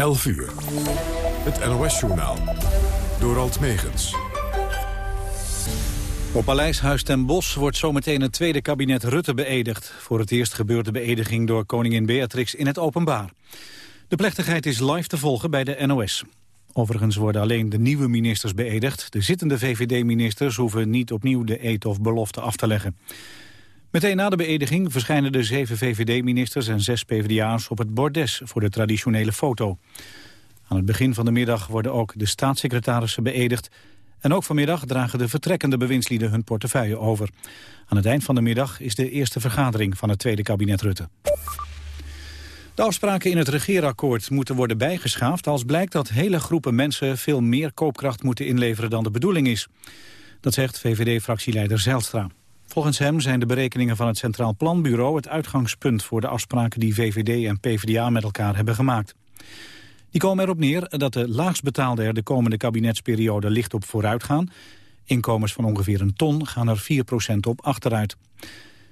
11 uur. Het NOS-journaal. Door Alt Megens. Op Paleishuis ten Bosch wordt zometeen het tweede kabinet Rutte beëdigd. Voor het eerst gebeurt de beëdiging door koningin Beatrix in het openbaar. De plechtigheid is live te volgen bij de NOS. Overigens worden alleen de nieuwe ministers beëdigd. De zittende VVD-ministers hoeven niet opnieuw de eet of belofte af te leggen. Meteen na de beëdiging verschijnen de zeven VVD-ministers en zes PvdA's op het bordes voor de traditionele foto. Aan het begin van de middag worden ook de staatssecretarissen beëdigd. En ook vanmiddag dragen de vertrekkende bewindslieden hun portefeuille over. Aan het eind van de middag is de eerste vergadering van het tweede kabinet Rutte. De afspraken in het regeerakkoord moeten worden bijgeschaafd... als blijkt dat hele groepen mensen veel meer koopkracht moeten inleveren dan de bedoeling is. Dat zegt VVD-fractieleider Zijlstra. Volgens hem zijn de berekeningen van het Centraal Planbureau het uitgangspunt voor de afspraken die VVD en PvdA met elkaar hebben gemaakt. Die komen erop neer dat de laagstbetaalden er de komende kabinetsperiode licht op vooruit gaan. Inkomens van ongeveer een ton gaan er 4% op achteruit.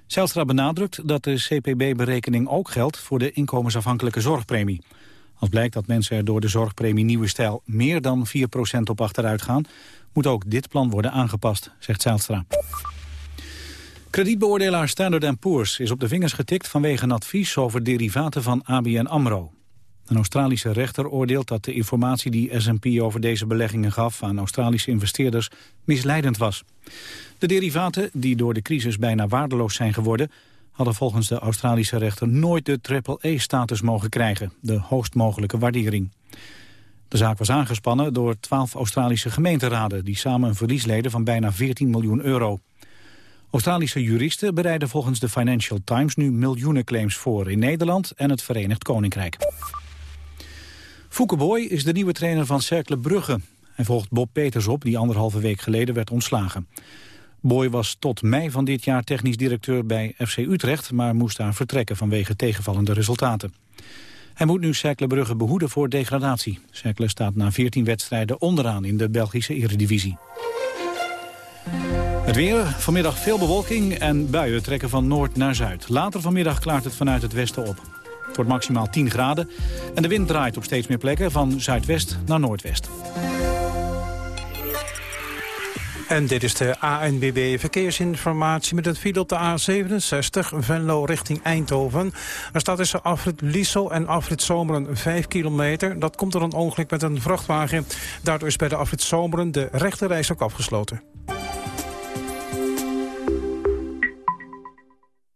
Zijlstra benadrukt dat de CPB-berekening ook geldt voor de inkomensafhankelijke zorgpremie. Als blijkt dat mensen er door de zorgpremie Nieuwe Stijl meer dan 4% op achteruit gaan, moet ook dit plan worden aangepast, zegt Zijlstra. Kredietbeoordelaar Standard Poor's is op de vingers getikt vanwege een advies over derivaten van ABN AMRO. Een Australische rechter oordeelt dat de informatie die S&P over deze beleggingen gaf aan Australische investeerders misleidend was. De derivaten, die door de crisis bijna waardeloos zijn geworden, hadden volgens de Australische rechter nooit de triple-E-status mogen krijgen, de hoogst mogelijke waardering. De zaak was aangespannen door twaalf Australische gemeenteraden... die samen een verlies leden van bijna 14 miljoen euro. Australische juristen bereiden volgens de Financial Times nu miljoenen claims voor in Nederland en het Verenigd Koninkrijk. Fouke Boy is de nieuwe trainer van Cercle Brugge. Hij volgt Bob Peters op, die anderhalve week geleden werd ontslagen. Boy was tot mei van dit jaar technisch directeur bij FC Utrecht... maar moest daar vertrekken vanwege tegenvallende resultaten. Hij moet nu Cercle Brugge behoeden voor degradatie. Cercle staat na 14 wedstrijden onderaan in de Belgische eredivisie. Het weer, vanmiddag veel bewolking en buien trekken van noord naar zuid. Later vanmiddag klaart het vanuit het westen op. Het wordt maximaal 10 graden en de wind draait op steeds meer plekken van zuidwest naar noordwest. En dit is de ANBB Verkeersinformatie met het file op de A67 Venlo richting Eindhoven. Er staat tussen afrit Liesel en afrit Zomeren 5 kilometer. Dat komt door een ongeluk met een vrachtwagen. Daardoor is bij de afrit Zomeren de rechterreis ook afgesloten.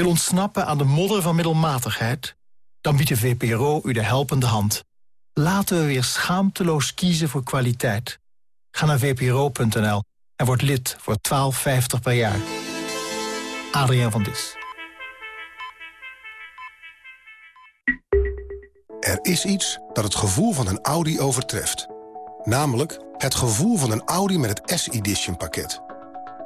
wil ontsnappen aan de modder van middelmatigheid... dan biedt de VPRO u de helpende hand. Laten we weer schaamteloos kiezen voor kwaliteit. Ga naar vpro.nl en word lid voor 12,50 per jaar. Adriaan van Dis. Er is iets dat het gevoel van een Audi overtreft. Namelijk het gevoel van een Audi met het S-Edition pakket...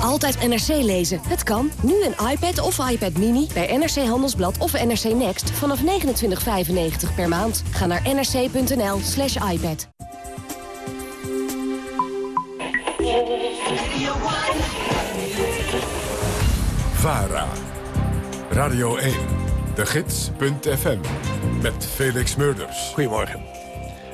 Altijd NRC lezen. Het kan. Nu een iPad of iPad Mini bij NRC Handelsblad of NRC Next vanaf 29,95 per maand. Ga naar nrc.nl slash iPad. VARA. Radio 1, de gids.fm. Met Felix Murders. Goedemorgen.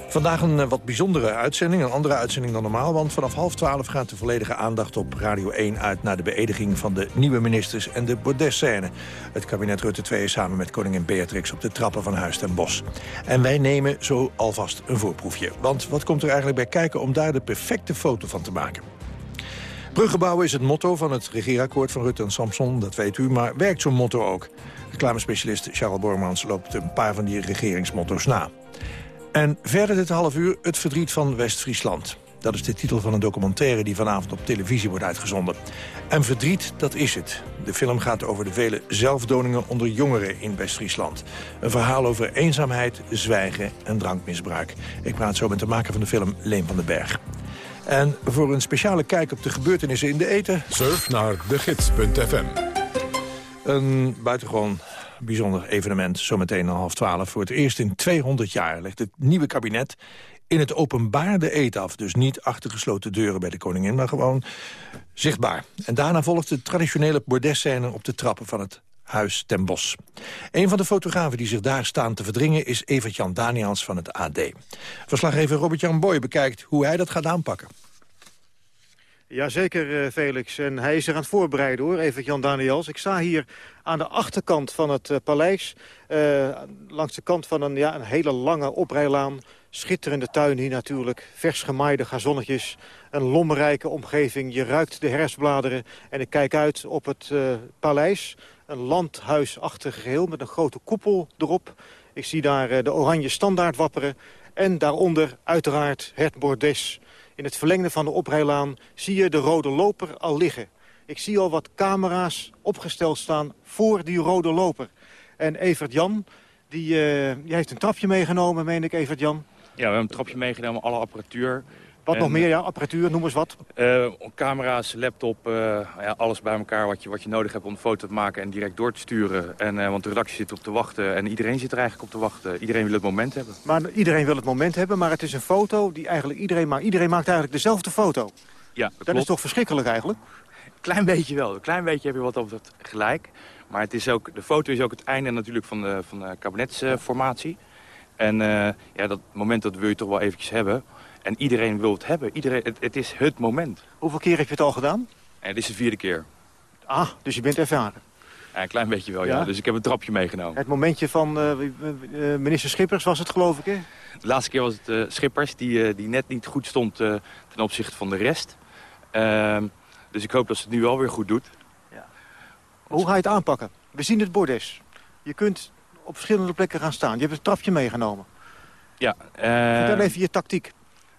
Vandaag een eh, wat bijzondere uitzending, een andere uitzending dan normaal... want vanaf half twaalf gaat de volledige aandacht op Radio 1 uit... naar de beëdiging van de nieuwe ministers en de bordesscène. Het kabinet Rutte 2 is samen met koningin Beatrix... op de trappen van Huis ten Bosch. En wij nemen zo alvast een voorproefje. Want wat komt er eigenlijk bij kijken om daar de perfecte foto van te maken? Bruggenbouwen is het motto van het regeerakkoord van Rutte en Samson, dat weet u. Maar werkt zo'n motto ook? Reclamespecialist Charles Bormans loopt een paar van die regeringsmotto's na. En verder dit half uur het verdriet van West-Friesland. Dat is de titel van een documentaire die vanavond op televisie wordt uitgezonden. En verdriet, dat is het. De film gaat over de vele zelfdoningen onder jongeren in West-Friesland. Een verhaal over eenzaamheid, zwijgen en drankmisbruik. Ik praat zo met de maker van de film, Leen van den Berg. En voor een speciale kijk op de gebeurtenissen in de eten... Surf naar degids.fm. Een buitengewoon bijzonder evenement, zometeen om half twaalf. Voor het eerst in 200 jaar legt het nieuwe kabinet in het openbaar de eet af. Dus niet achter gesloten deuren bij de koningin, maar gewoon zichtbaar. En daarna volgt de traditionele bordesscène op de trappen van het Huis ten Bosch. Een van de fotografen die zich daar staan te verdringen... is Evert-Jan Daniels van het AD. Verslaggever Robert-Jan Boy bekijkt hoe hij dat gaat aanpakken. Jazeker, uh, Felix. En hij is er aan het voorbereiden, hoor, even Jan Daniels. Ik sta hier aan de achterkant van het uh, paleis. Uh, langs de kant van een, ja, een hele lange oprijlaan. Schitterende tuin hier natuurlijk. Vers gemaaide gazonnetjes. Een lommerrijke omgeving. Je ruikt de herfstbladeren. En ik kijk uit op het paleis. Een landhuisachtig geheel met een grote koepel erop. Ik zie daar de oranje standaard wapperen. En daaronder uiteraard het bordes in het verlengde van de oprijlaan zie je de rode loper al liggen. Ik zie al wat camera's opgesteld staan voor die rode loper. En Evert Jan, die, uh, die heeft een trapje meegenomen, meen ik, Evert Jan? Ja, we hebben een trapje meegenomen, alle apparatuur. Wat nog meer, ja? Apparatuur, noem eens wat. Uh, camera's, laptop, uh, ja, alles bij elkaar wat je, wat je nodig hebt om een foto te maken en direct door te sturen. En, uh, want de redactie zit op te wachten en iedereen zit er eigenlijk op te wachten. Iedereen wil het moment hebben. Maar iedereen wil het moment hebben, maar het is een foto die eigenlijk iedereen maakt. Iedereen maakt eigenlijk dezelfde foto. Ja, dat, dat is toch verschrikkelijk eigenlijk? Klein beetje wel. Een klein beetje heb je wat op het gelijk. Maar het is ook, de foto is ook het einde natuurlijk van de, van de kabinetsformatie. En ja, dat moment dat wil je toch wel eventjes hebben... En iedereen wil het hebben. Iedereen, het, het, is het moment. Hoeveel keer heb je het al gedaan? En dit is de vierde keer. Ah, dus je bent ervaren? Ja, een klein beetje wel, ja. Dus ik heb een trapje meegenomen. Het momentje van uh, minister Schippers was het, geloof ik, hè? De laatste keer was het uh, Schippers, die, die net niet goed stond ten opzichte van de rest. Ehm, dus ik hoop dat ze het nu wel weer goed doet. Ja. Hoe ga je het aanpakken? We zien het bordes. Je kunt op verschillende plekken gaan staan. Je hebt een trapje meegenomen. Ja. Vertel even je tactiek.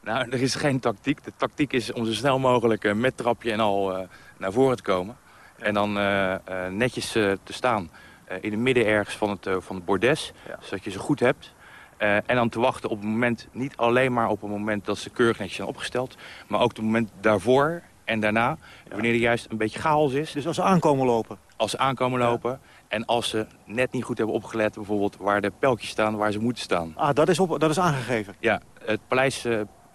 Nou, er is geen tactiek. De tactiek is om zo snel mogelijk uh, met trapje en al uh, naar voren te komen. En dan uh, netjes te staan in het midden ergens van het, van het bordes. Ja. Zodat je ze goed hebt. en dan te wachten op het moment, niet alleen maar op het moment dat ze keurig netjes zijn opgesteld. Maar ook het moment daarvoor en daarna, ja. wanneer er juist een beetje chaos is. Dus als ze aankomen lopen? Als ze aankomen lopen. En als ze net niet goed hebben opgelet, bijvoorbeeld waar de pijltjes staan, waar ze moeten staan. Ah, dat is, op, dat is aangegeven? Ja, het paleis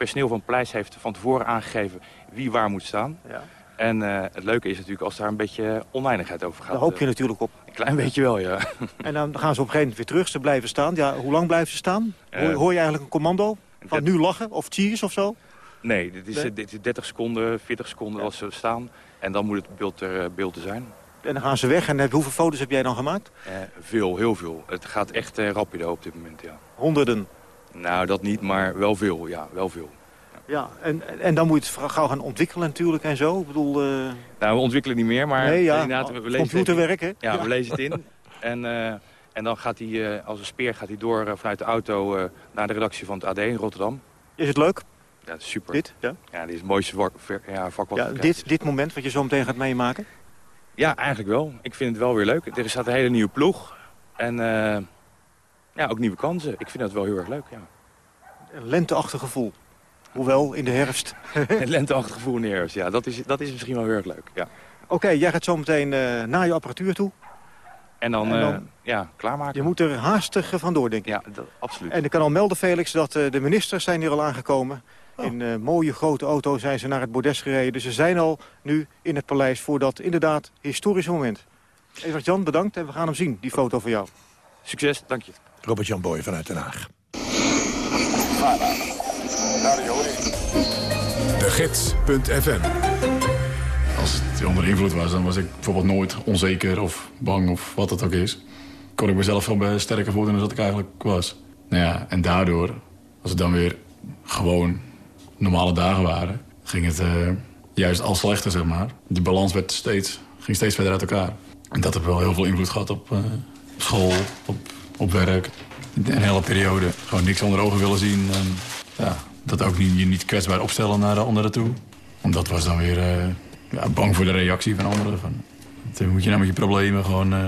personeel van Paleis heeft van tevoren aangegeven wie waar moet staan. Ja. En uh, het leuke is natuurlijk als daar een beetje oneindigheid over gaat. Daar hoop je natuurlijk op. Een klein beetje wel, ja. En dan gaan ze op een gegeven moment weer terug. Ze blijven staan. Ja, hoe lang blijven ze staan? Uh, hoor, je eigenlijk een commando? Van nu lachen of cheers of zo? Nee, dit is, nee? Dit is 30 seconden, 40 seconden ja. als ze staan. En dan moet het beeld er beeld te zijn. En dan gaan ze weg. En hoeveel foto's heb jij dan gemaakt? Uh, veel, heel veel. Het gaat echt rapido op dit moment, ja. Honderden? Nou, dat niet, maar wel veel, ja, wel veel. Ja, en, en dan moet je het gauw gaan ontwikkelen natuurlijk en zo. Ik bedoel, uh... Nou, we ontwikkelen niet meer, maar nee, ja, inderdaad, we, we lezen computerwerk, hè? Ja, we lezen het in. En, uh, en dan gaat hij, uh, als een speer gaat hij door vanuit de auto naar de redactie van het AD in Rotterdam. Is het leuk? Ja, super. Dit? Ja, ja dit is het mooiste vak, ja, vak wat ja, dit, dit moment wat je zo meteen gaat meemaken? Ja, eigenlijk wel. Ik vind het wel weer leuk. Er staat een hele nieuwe ploeg. En ja, ook nieuwe kansen. Ik vind dat wel heel erg leuk, ja. Een lenteachtig gevoel. Hoewel, in de herfst. Een lenteachtig gevoel in de herfst, ja. Dat is, dat is misschien wel heel erg leuk, ja. Oké, okay, jij gaat zo meteen uh, naar je apparatuur toe. En dan, en dan uh, ja, klaarmaken. Je moet er haastig vandoor, denk ik. Ja, dat, absoluut. En ik kan al melden, Felix, dat uh, de ministers zijn hier al aangekomen. Oh. In mooie grote auto zijn ze naar het bordes gereden. Dus ze zijn al nu in het paleis voor dat inderdaad historische moment. Evert Jan, bedankt en we gaan hem zien, die foto van jou. Succes, dank je. Robert-Jan Boy vanuit Den Haag. De Gids.fm Als het onder invloed was, dan was ik bijvoorbeeld nooit onzeker of bang of wat het ook is. Kon ik mezelf veel sterker voelen dan dat ik eigenlijk was. Nou ja, en daardoor, als het dan weer gewoon normale dagen waren... ging het uh, juist al slechter, zeg maar. Die balans werd steeds, ging steeds verder uit elkaar. En dat heeft wel heel veel invloed gehad op uh, school, op, op werk. Een hele periode gewoon niks onder ogen willen zien. En, ja, dat ook niet, je niet kwetsbaar opstellen naar de anderen toe. En dat was dan weer uh, ja, bang voor de reactie van anderen. Van, moet je nou met je problemen gewoon uh,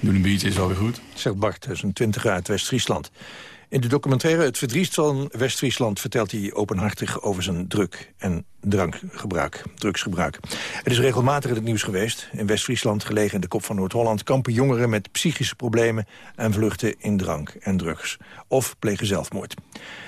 doen een biertje, is wel weer goed. Zegt Bart, dus een twintiger uit West-Friesland. In de documentaire Het Verdriet van West-Friesland... vertelt hij openhartig over zijn druk- en drankgebruik, drugsgebruik. Het is regelmatig in het nieuws geweest. In West-Friesland, gelegen in de kop van Noord-Holland... kampen jongeren met psychische problemen en vluchten in drank en drugs. Of plegen zelfmoord.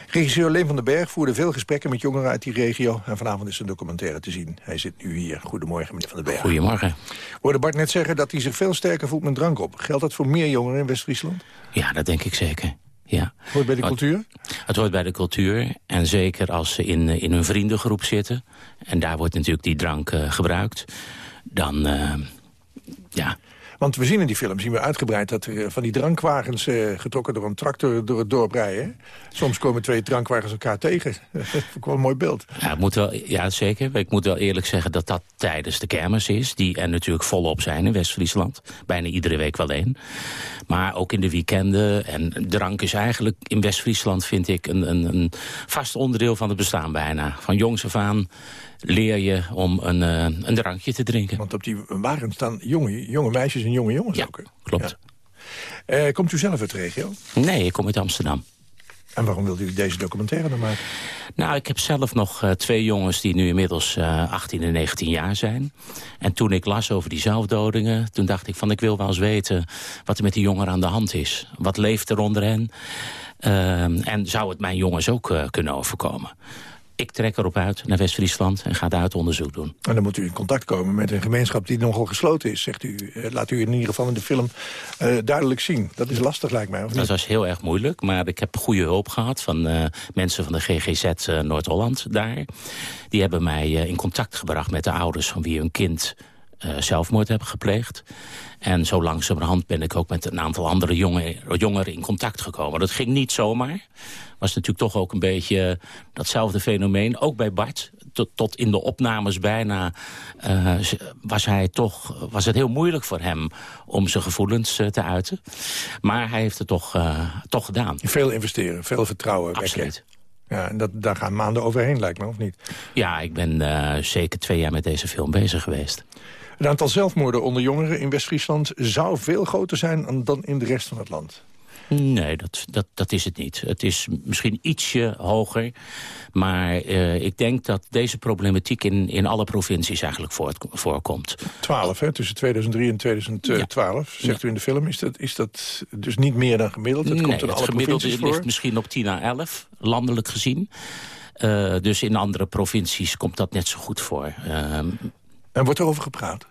Regisseur Leen van den Berg voerde veel gesprekken met jongeren uit die regio... en vanavond is een documentaire te zien. Hij zit nu hier. Goedemorgen, meneer van den Berg. Goedemorgen. Hoorde Bart net zeggen dat hij zich veel sterker voelt met drank op. Geldt dat voor meer jongeren in West-Friesland? Ja, dat denk ik zeker. Ja. Hoort bij de cultuur? Het hoort bij de cultuur. En zeker als ze in, in hun vriendengroep zitten. En daar wordt natuurlijk die drank uh, gebruikt. Dan, uh, ja... Want we zien in die film zien we uitgebreid dat er van die drankwagens uh, getrokken door een tractor door het dorp rijden. Soms komen twee drankwagens elkaar tegen. dat is wel een mooi beeld. Ja, moet wel, ja, zeker. Ik moet wel eerlijk zeggen dat dat tijdens de kermis is. Die er natuurlijk volop zijn in West-Friesland. Bijna iedere week wel één. Maar ook in de weekenden. En drank is eigenlijk in West-Friesland, vind ik, een, een, een vast onderdeel van het bestaan bijna. Van jongs af aan leer je om een, uh, een drankje te drinken. Want op die wagen staan jonge, jonge meisjes en jonge jongens ja, ook. klopt. Ja. Uh, komt u zelf uit de regio? Nee, ik kom uit Amsterdam. En waarom wilt u deze documentaire dan maken? Nou, ik heb zelf nog uh, twee jongens die nu inmiddels uh, 18 en 19 jaar zijn. En toen ik las over die zelfdodingen, toen dacht ik van ik wil wel eens weten wat er met die jongeren aan de hand is. Wat leeft er onder hen? Uh, en zou het mijn jongens ook kunnen overkomen? Ik trek erop uit naar West-Friesland en ga daar het onderzoek doen. En dan moet u in contact komen met een gemeenschap die nogal gesloten is, zegt u. Laat u in ieder geval in de film uh, duidelijk zien. Dat is lastig, lijkt mij. Of niet? Dat was heel erg moeilijk, maar ik heb goede hulp gehad... van uh, mensen van de GGZ uh, Noord-Holland daar. Die hebben mij in contact gebracht met de ouders van wie hun kind... zelfmoord hebben gepleegd. En zo langzamerhand ben ik ook met een aantal andere jongen, jongeren in contact gekomen. Dat ging niet zomaar. Was natuurlijk toch ook een beetje datzelfde fenomeen. Ook bij Bart. Tot, tot in de opnames bijna uh, was, hij toch, was het heel moeilijk voor hem om zijn gevoelens uh, te uiten. Maar hij heeft het toch, uh, toch gedaan. Veel investeren, veel vertrouwen. Absoluut. Ja, en dat, daar gaan maanden overheen, lijkt me, of niet? Ja, ik ben zeker twee jaar met deze film bezig geweest. Het aantal zelfmoorden onder jongeren in West-Friesland... zou veel groter zijn dan in de rest van het land. Nee, dat, dat, dat is het niet. Het is misschien ietsje hoger. Maar uh, ik denk dat deze problematiek in, in alle provincies eigenlijk voort, voorkomt. 12, hè? Tussen 2003 en 2012, ja. zegt ja. u in de film. Is dat, is dat dus niet meer dan gemiddeld? Het nee, komt in het alle gemiddelde provincies ligt voor? misschien op 10 à 11, landelijk gezien. Uh, dus in andere provincies komt dat net zo goed voor. Uh, en wordt er over gepraat?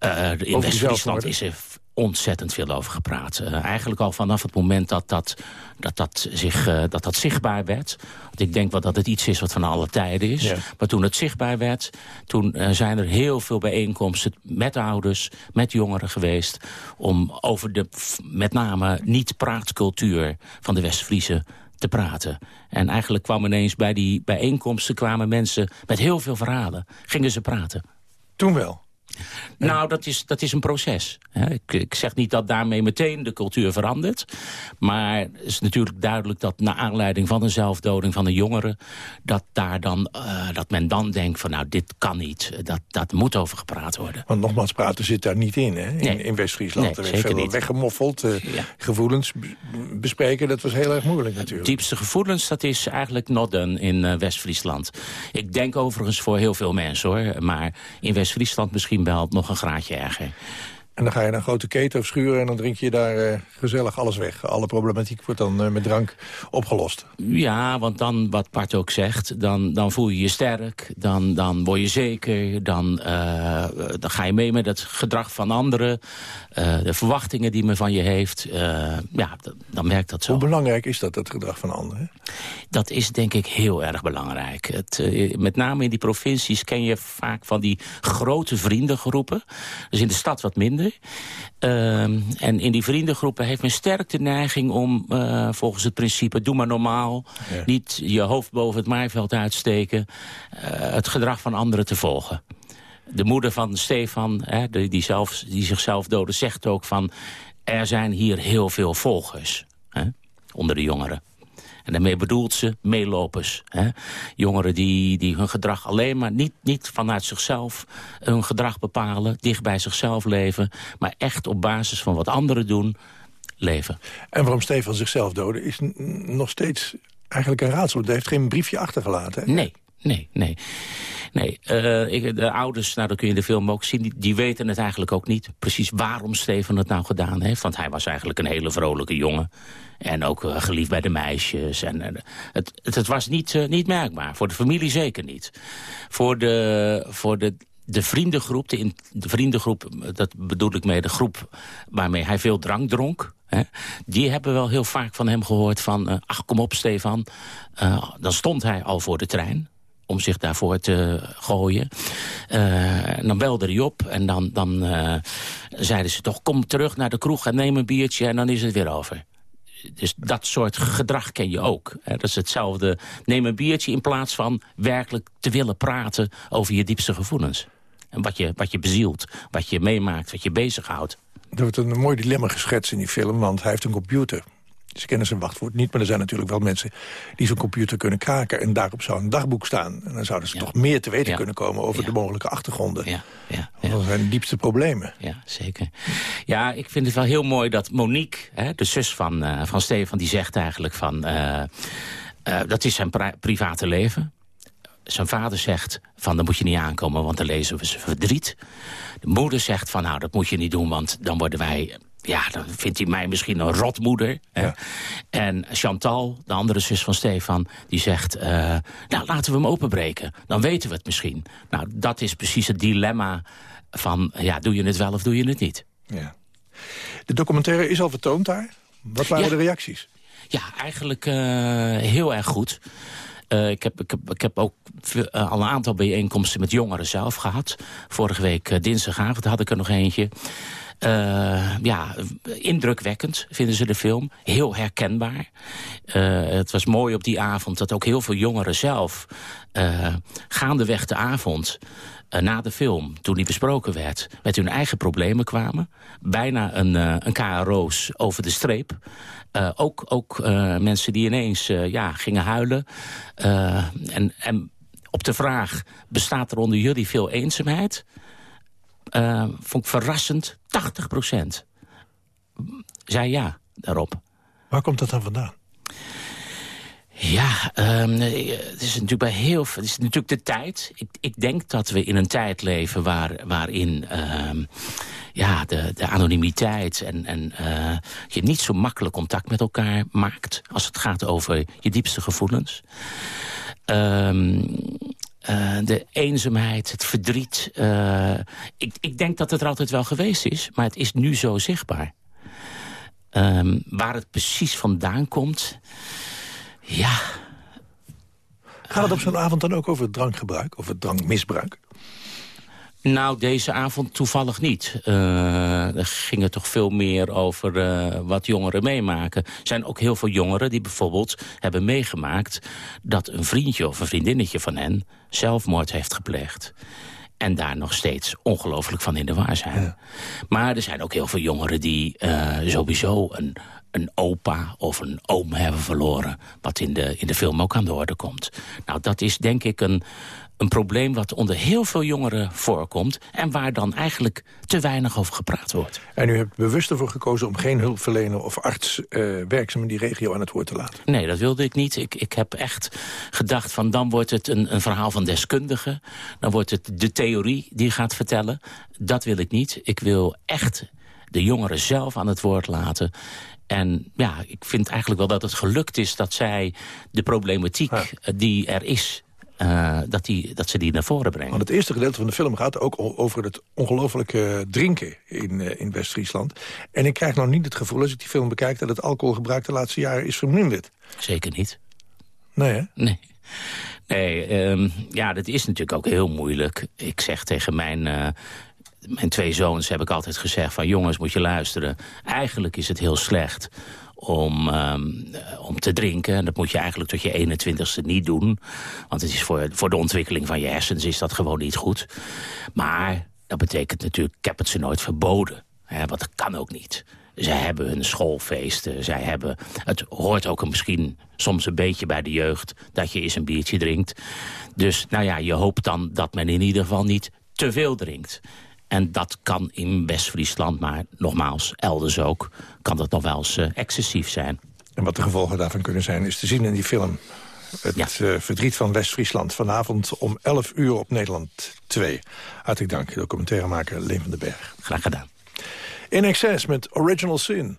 Uh, in West-Friesland is er ontzettend veel over gepraat. Uh, eigenlijk al vanaf het moment dat dat, dat, dat, zich, uh, dat, dat zichtbaar werd. Want ik denk wel dat het iets is wat van alle tijden is. Ja. Maar toen het zichtbaar werd, toen uh, zijn er heel veel bijeenkomsten... met ouders, met jongeren geweest... om over de met name niet-praatcultuur van de West-Friese te praten. En eigenlijk kwam ineens bij die bijeenkomsten... kwamen mensen met heel veel verhalen. Gingen ze praten. Toen wel? Nou, dat is, dat is een proces. Ik, ik, zeg niet dat daarmee meteen de cultuur verandert. Maar het is natuurlijk duidelijk dat naar aanleiding van een zelfdoding van een jongere... dat, daar dan, uh, dat men dan denkt van nou, dit kan niet. Dat, dat moet over gepraat worden. Want nogmaals, praten zit daar niet in, hè? In, nee. in West-Friesland. Nee, er werd veel niet. weggemoffeld. Uh, ja. Gevoelens bespreken, dat was heel erg moeilijk natuurlijk. Diepste gevoelens, dat is eigenlijk not done in uh, West-Friesland. Ik denk overigens voor heel veel mensen, hoor. Maar in West-Friesland misschien wel nog een graadje erger. En dan ga je naar een grote keten of schuren en dan drink je daar uh, gezellig alles weg. Alle problematiek wordt dan uh, met drank opgelost. Ja, want dan, wat Bart ook zegt, dan, dan voel je je sterk. Dan, dan word je zeker. Dan, uh, dan ga je mee met het gedrag van anderen. de verwachtingen die men van je heeft. ja, dan werkt dat zo. Hoe belangrijk is dat, het gedrag van anderen? Dat is denk ik heel erg belangrijk. Het, met name in die provincies ken je vaak van die grote vriendengroepen. Dus in de stad wat minder. Ehm, en in die vriendengroepen heeft men sterk de neiging om uh, volgens het principe doe maar normaal. Niet je hoofd boven het maaiveld uitsteken. Uh, het gedrag van anderen te volgen. De moeder van Stefan, hè, die, die, zelf, die zichzelf doodde, zegt ook van... er zijn hier heel veel volgers hè, onder de jongeren. En daarmee bedoelt ze meelopers. Hè? Jongeren die, die hun gedrag alleen maar niet, niet vanuit zichzelf hun gedrag bepalen, dicht bij zichzelf leven, maar echt op basis van wat anderen doen, leven. En waarom Stefan zichzelf doodde is nog steeds eigenlijk een raadsel. Hij heeft geen briefje achtergelaten. Hè? Nee, nee, nee. Nee, uh, ik, de ouders, nou, dat kun je de film ook zien... Die, weten het eigenlijk ook niet precies waarom Stefan het nou gedaan heeft. Want hij was eigenlijk een hele vrolijke jongen. En ook uh, geliefd bij de meisjes. En, het, het, was niet, niet merkbaar. Voor de familie zeker niet. Voor de, voor de, de vriendengroep, de, vriendengroep, dat bedoel ik mee, de groep waarmee hij veel drank dronk... Die hebben wel heel vaak van hem gehoord van... ach, kom op, Stefan. dan stond hij al voor de trein om zich daarvoor te gooien. En dan belde hij op en dan, dan uh, zeiden ze toch... kom terug naar de kroeg en neem een biertje en dan is het weer over. Dus dat soort gedrag ken je ook. Dat is hetzelfde. Neem een biertje in plaats van werkelijk te willen praten... over je diepste gevoelens. En wat je, wat je bezielt, wat je meemaakt, wat je bezighoudt. Er wordt een mooi dilemma geschetst in die film, want hij heeft een computer. Ze kennen zijn wachtwoord niet, maar er zijn natuurlijk wel mensen... die zo'n computer kunnen kraken en daarop zou een dagboek staan. En dan zouden ze toch meer te weten kunnen komen over de mogelijke achtergronden. Ja. Ja. Dat zijn de diepste problemen. Ja, zeker. Ja, ik vind het wel heel mooi dat Monique, hè, de zus van, uh, van Stefan... die zegt eigenlijk van... Uh, uh, dat is zijn private leven zijn vader zegt van, dan moet je niet aankomen, want dan lezen we ze verdriet. De moeder zegt van, nou, dat moet je niet doen, want dan worden wij ja, dan vindt hij mij misschien een rotmoeder. Ja. En Chantal, de andere zus van Stefan, die zegt... Uh, nou, laten we hem openbreken. Dan weten we het misschien. Nou, dat is precies het dilemma van... ja, doe je het wel of doe je het niet? Ja. De documentaire is al vertoond daar. Wat waren de reacties? Ja, eigenlijk uh, heel erg goed. Uh, ik, heb, ik, heb, ik heb ook al een aantal bijeenkomsten met jongeren zelf gehad. Vorige week dinsdagavond had ik er nog eentje. Uh, ja, indrukwekkend vinden ze de film. Heel herkenbaar. Uh, het was mooi op die avond dat ook heel veel jongeren zelf... Uh, gaandeweg de avond na de film, toen die besproken werd... met hun eigen problemen kwamen. Bijna een, een KRO's over de streep. ook ook mensen die ineens ja, gingen huilen. en, en op de vraag, bestaat er onder jullie veel eenzaamheid... Uh, vond ik verrassend, 80 procent. Zei ja daarop. Waar komt dat dan vandaan? Ja, um, het is natuurlijk bij heel Het is natuurlijk de tijd. Ik, ik denk dat we in een tijd leven waar, waarin um, ja, de, de anonimiteit en, en uh, je niet zo makkelijk contact met elkaar maakt als het gaat over je diepste gevoelens. Um, uh, de eenzaamheid, het verdriet. Uh, ik, ik denk dat het er altijd wel geweest is, maar het is nu zo zichtbaar. Um, waar het precies vandaan komt, ja... Gaat het op zo'n avond dan ook over drankgebruik, of het drankmisbruik? Nou, deze avond toevallig niet. Uh, er ging het toch veel meer over uh, wat jongeren meemaken. Er zijn ook heel veel jongeren die bijvoorbeeld hebben meegemaakt... dat een vriendje of een vriendinnetje van hen zelfmoord heeft gepleegd. En daar nog steeds ongelooflijk van in de waar zijn. Maar er zijn ook heel veel jongeren die uh, sowieso een een opa of een oom hebben verloren... wat in de, in de film ook aan de orde komt. Nou, dat is denk ik een, een probleem wat onder heel veel jongeren voorkomt... en waar dan eigenlijk te weinig over gepraat wordt. En u hebt bewust ervoor gekozen om geen hulpverlener of arts uh, werkzaam in die regio aan het woord te laten? Nee, dat wilde ik niet. Ik, ik heb echt gedacht van dan wordt het een, een verhaal van deskundigen. Dan wordt het de theorie die gaat vertellen. Dat wil ik niet. Ik wil echt de jongeren zelf aan het woord laten. En ja, ik vind eigenlijk wel dat het gelukt is dat zij de problematiek die er is... Uh, dat, die, dat ze die naar voren brengen. Want het eerste gedeelte van de film gaat ook over het ongelofelijke drinken in, uh, in West-Friesland. En ik krijg nou niet het gevoel, als ik die film bekijk... dat het alcoholgebruik de laatste jaren is verminderd. Zeker niet. Nee, hè? Nee. Nee, um, ja, dat is natuurlijk ook heel moeilijk. Ik zeg tegen mijn... Uh, mijn twee zoons heb ik altijd gezegd van... jongens, moet je luisteren. Eigenlijk is het heel slecht om, um, om te drinken. En dat moet je eigenlijk tot je 21ste niet doen. Want het is voor, voor de ontwikkeling van je hersens is dat gewoon niet goed. Maar dat betekent natuurlijk, ik heb het ze nooit verboden. Hè, want dat kan ook niet. Zij hebben hun schoolfeesten. Zij hebben, het hoort ook misschien soms een beetje bij de jeugd... dat je eens een biertje drinkt. Dus nou ja, je hoopt dan dat men in ieder geval niet te veel drinkt. En dat kan in West-Friesland, maar nogmaals, elders ook... kan dat nog wel eens uh, excessief zijn. En wat de gevolgen daarvan kunnen zijn, is te zien in die film. Het ja. uh, verdriet van West-Friesland. Vanavond om 11 uur op Nederland 2. Hartelijk dank, documentairemaker Leen van den Berg. Graag gedaan. In Excess met Original Sin.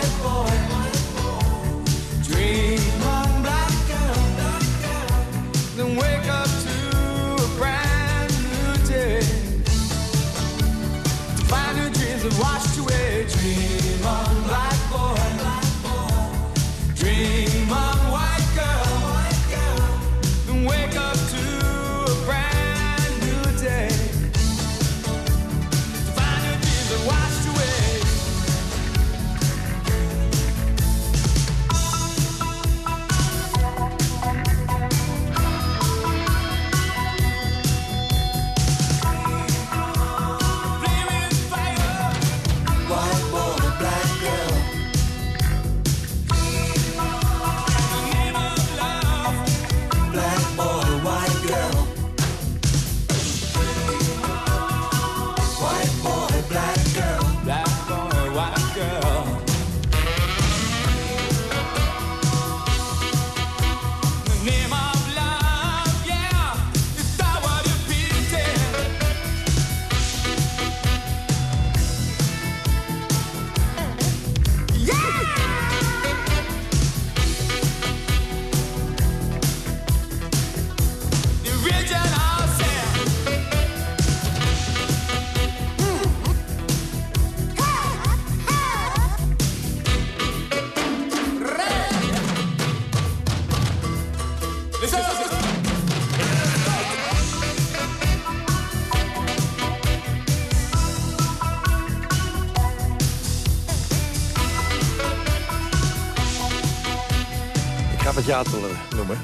wat Jatel eh, noemen.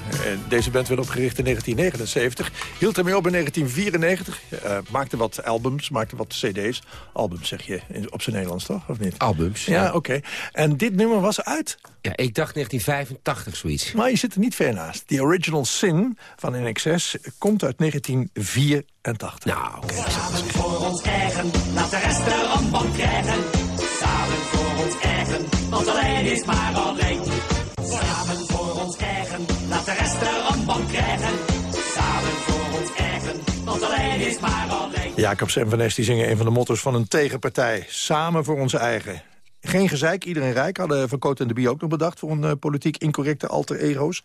Deze band werd opgericht in 1979. Hield ermee op in 1994. Eh, maakte wat albums, maakte wat cd's. Albums zeg je in- op zijn Nederlands, toch? Of niet? Albums, Ja, ja. oké. En dit nummer was uit. Ja, ik dacht 1985 zoiets. Maar je zit er niet ver naast. The Original Sin van NXS komt uit 1984. Nou, oké. Samen voor ons eigen, laat de rest er een van krijgen. Samen voor ons eigen, want alleen is maar alleen. Samen voor ons eigen, laat de rest er een van krijgen. Samen voor ons eigen, want alleen is maar alleen. Jacobs en Van die zingen een van de motto's van een tegenpartij. Samen voor ons eigen. Geen gezeik, iedereen rijk. Hadden Van Cote en de Bie ook nog bedacht... voor een eh, politiek incorrecte alter ego's.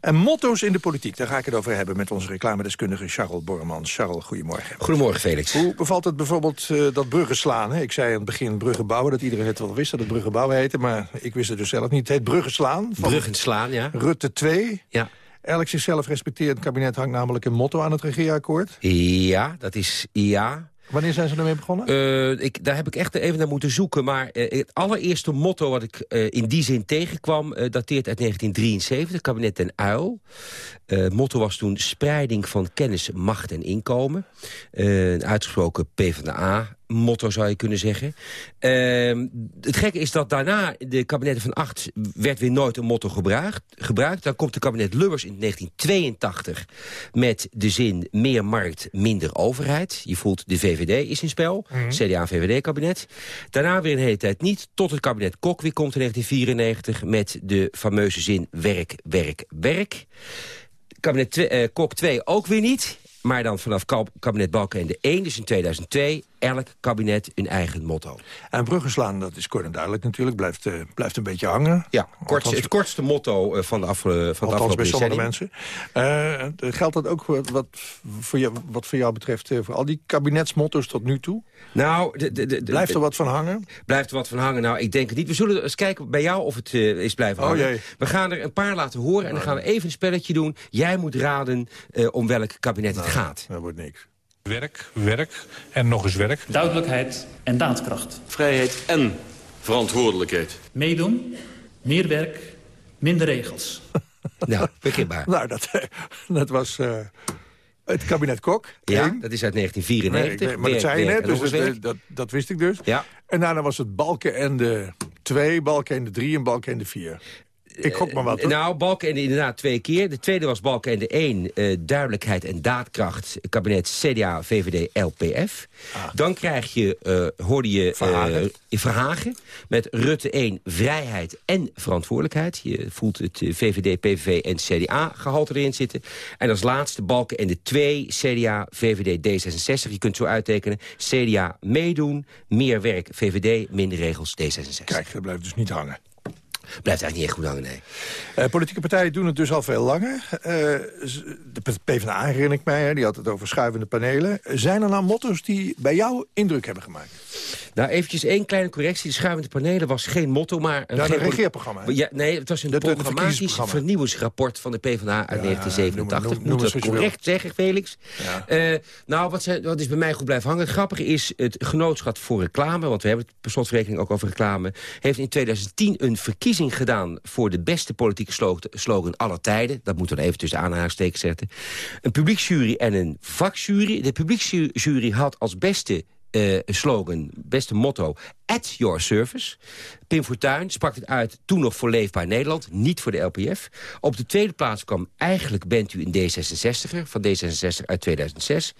En motto's in de politiek, daar ga ik het over hebben... met onze reclamedeskundige Charles Borremans. Charles, goedemorgen. Goedemorgen, Felix. Hoe bevalt het bijvoorbeeld eh, dat bruggen slaan? Hè? Ik zei aan het begin bruggen bouwen, dat iedereen het wel wist... dat het bruggen bouwen heette, maar ik wist het dus zelf niet. Het heet bruggen slaan. Bruggen slaan, ja. Rutte 2. Ja. Elk zichzelf respecterend kabinet hangt namelijk een motto aan het regeerakkoord. Ja, dat is ja. Wanneer zijn ze ermee begonnen? Eh, ik, daar heb ik echt even naar moeten zoeken. Maar eh, het allereerste motto wat ik eh, in die zin tegenkwam... dateert uit 1973, kabinet Den Uil. Het motto was toen spreiding van kennis, macht en inkomen. Een uitgesproken PvdA-motto zou je kunnen zeggen. Eh, het gekke is dat daarna de kabinetten van acht... werd weer nooit een motto gebruikt. gebruikt. Dan komt de kabinet Lubbers in 1982 met de zin... meer markt, minder overheid. Je voelt, de VVD is in spel. CDA-VVD-kabinet. Daarna weer een hele tijd niet. Tot het kabinet Kok weer komt in 1994... met de fameuze zin werk, werk, werk. Kabinet eh, Kok 2 ook weer niet. Maar dan vanaf kab- kabinet Balkenende 1, dus in 2002... elk kabinet een eigen motto. En bruggen slaan, dat is kort en duidelijk natuurlijk. Blijft, eh, blijft een beetje hangen. Ja, kort, Althans- het kortste motto eh, van de, van de Althans afgelopen bij sommige decennium. mensen. Eh, geldt dat ook wat, wat, voor jou, wat voor jou betreft... voor al die kabinetsmotto's tot nu toe? Nou, de, de, de, de- Blijft er wat van hangen? Blijft er wat van hangen? Nou, ik denk het niet. We zullen eens kijken bij jou of het is blijven Oh, hangen. jee. We gaan er een paar laten horen en dan gaan we even een spelletje doen. Jij moet raden eh, om welk kabinet het gaat. Dat wordt niks. Werk, werk en nog eens werk. Duidelijkheid en daadkracht. Vrijheid en verantwoordelijkheid. Meedoen, meer werk, minder regels. Nou, beginbaar. Nou, dat, dat was eh, het kabinet Kok. Ja, dat is uit Nee, 1994. ik- maar dat zei je werk net, dus dat, werk. dat, dat wist ik dus. Ja. En daarna was het balken en de 2, balken en de 3 en balken en de 4. Ik gok maar wat. hoor. Nou, Balkenende inderdaad twee keer. De tweede was Balkenende 1, eh, duidelijkheid en daadkracht. Kabinet CDA, VVD, LPF. Dan krijg je, eh, hoorde je Ah. Verhagen. eh, Verhagen. Met Rutte 1, vrijheid en verantwoordelijkheid. Je voelt het eh, VVD, PVV en CDA gehalte erin zitten. En als laatste Balkenende 2, CDA, VVD, D66. Je kunt zo uittekenen. CDA meedoen, meer werk, VVD, minder regels, D66. Kijk, dat blijft dus niet hangen. Blijft eigenlijk niet echt goed hangen, nee. Eh, politieke partijen doen het dus al veel langer. Z- de PvdA herinner ik mij, die had het over schuivende panelen. Zijn er nou motto's die bij jou indruk hebben gemaakt? Nou, eventjes één kleine correctie. De schuivende panelen was geen motto, maar... Ja, geen een regeerprogramma? Ja, nee, het was een Dat- een programmatisch vernieuwingsrapport van de PvdA uit 1987. noem- noem- Moet dat correct zeggen, Felix? Eh, nou, wat, zijn, wat is bij mij goed blijven hangen? Het grappige is het Genootschap voor Reclame... want we hebben het per slotverrekening ook over reclame... heeft in 2010 een verkiezing gedaan... voor de beste politieke slo- slogan aller tijden. Dat moeten we even tussen aanhalingstekens zetten. Een publieksjury en een vakjury. De publieksjury had als beste slogan, beste motto... At your service. Pim Fortuyn sprak het uit toen nog voor Leefbaar Nederland, niet voor de LPF. Op de tweede plaats kwam Eigenlijk bent u een D66er, van D66 uit 2006.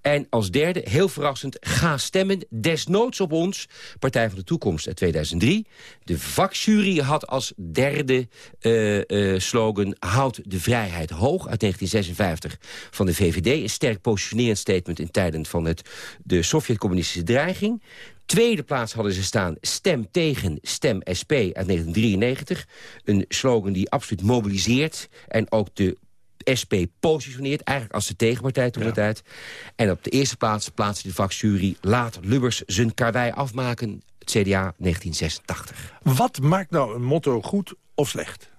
En als derde, heel verrassend, ga stemmen, desnoods op ons, Partij van de Toekomst uit 2003. De vakjury had als derde eh, eh, slogan... Houd de vrijheid hoog uit 1956 van de VVD. Een sterk positionerend statement in tijden van het, de Sovjet-communistische dreiging. Tweede plaats hadden ze staan Stem tegen, Stem SP uit 1993. Een slogan die absoluut mobiliseert en ook de SP positioneert, eigenlijk als de tegenpartij toen de tijd. En op de eerste plaats plaatste de vakjury... Laat Lubbers zijn karwei afmaken, het CDA 1986. Wat maakt nou een motto goed of slecht?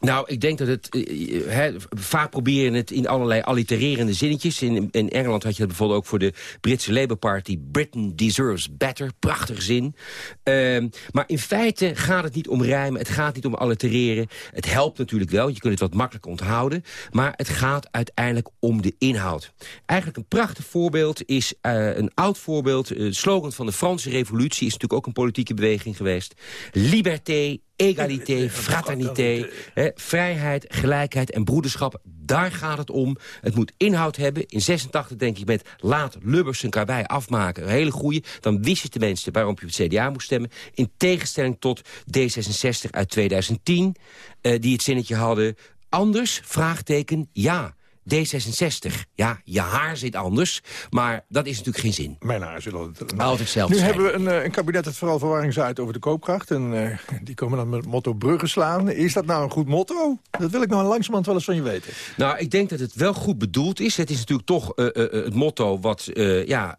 Nou, ik denk dat het... eh, eh, vaak proberen het in allerlei allitererende zinnetjes. In, in Engeland had je dat bijvoorbeeld ook voor de Britse Labour Party. Britain deserves better. Prachtige zin. Ehm, maar in feite gaat het niet om rijmen. Het gaat niet om allitereren. Het helpt natuurlijk wel. Je kunt het wat makkelijk onthouden. Maar het gaat uiteindelijk om de inhoud. Eigenlijk een prachtig voorbeeld is eh, een oud voorbeeld. De slogan van de Franse revolutie is natuurlijk ook een politieke beweging geweest. Liberté, egalité, fraternité, hè, vrijheid, gelijkheid en broederschap. Daar gaat het om. Het moet inhoud hebben. In 86 denk ik met laat Lubbers zijn karwei afmaken. Een hele goeie. Dan wisten de mensen waarom je op het CDA moest stemmen. In tegenstelling tot D66 uit 2010. eh, die het zinnetje hadden. Anders, vraagteken, ja. D66. Ja, je haar zit anders, maar dat is natuurlijk geen zin. Mijn haar zit altijd... Altijd hetzelfde Nu zijn. hebben we een, eh, een kabinet dat vooral verwarring zaait over de koopkracht. En eh, die komen dan met het motto bruggen slaan. Is dat nou een goed motto? Dat wil ik nou langzamerhand wel eens van je weten. Nou, ik denk dat het wel goed bedoeld is. Het is natuurlijk toch eh, het motto wat ja,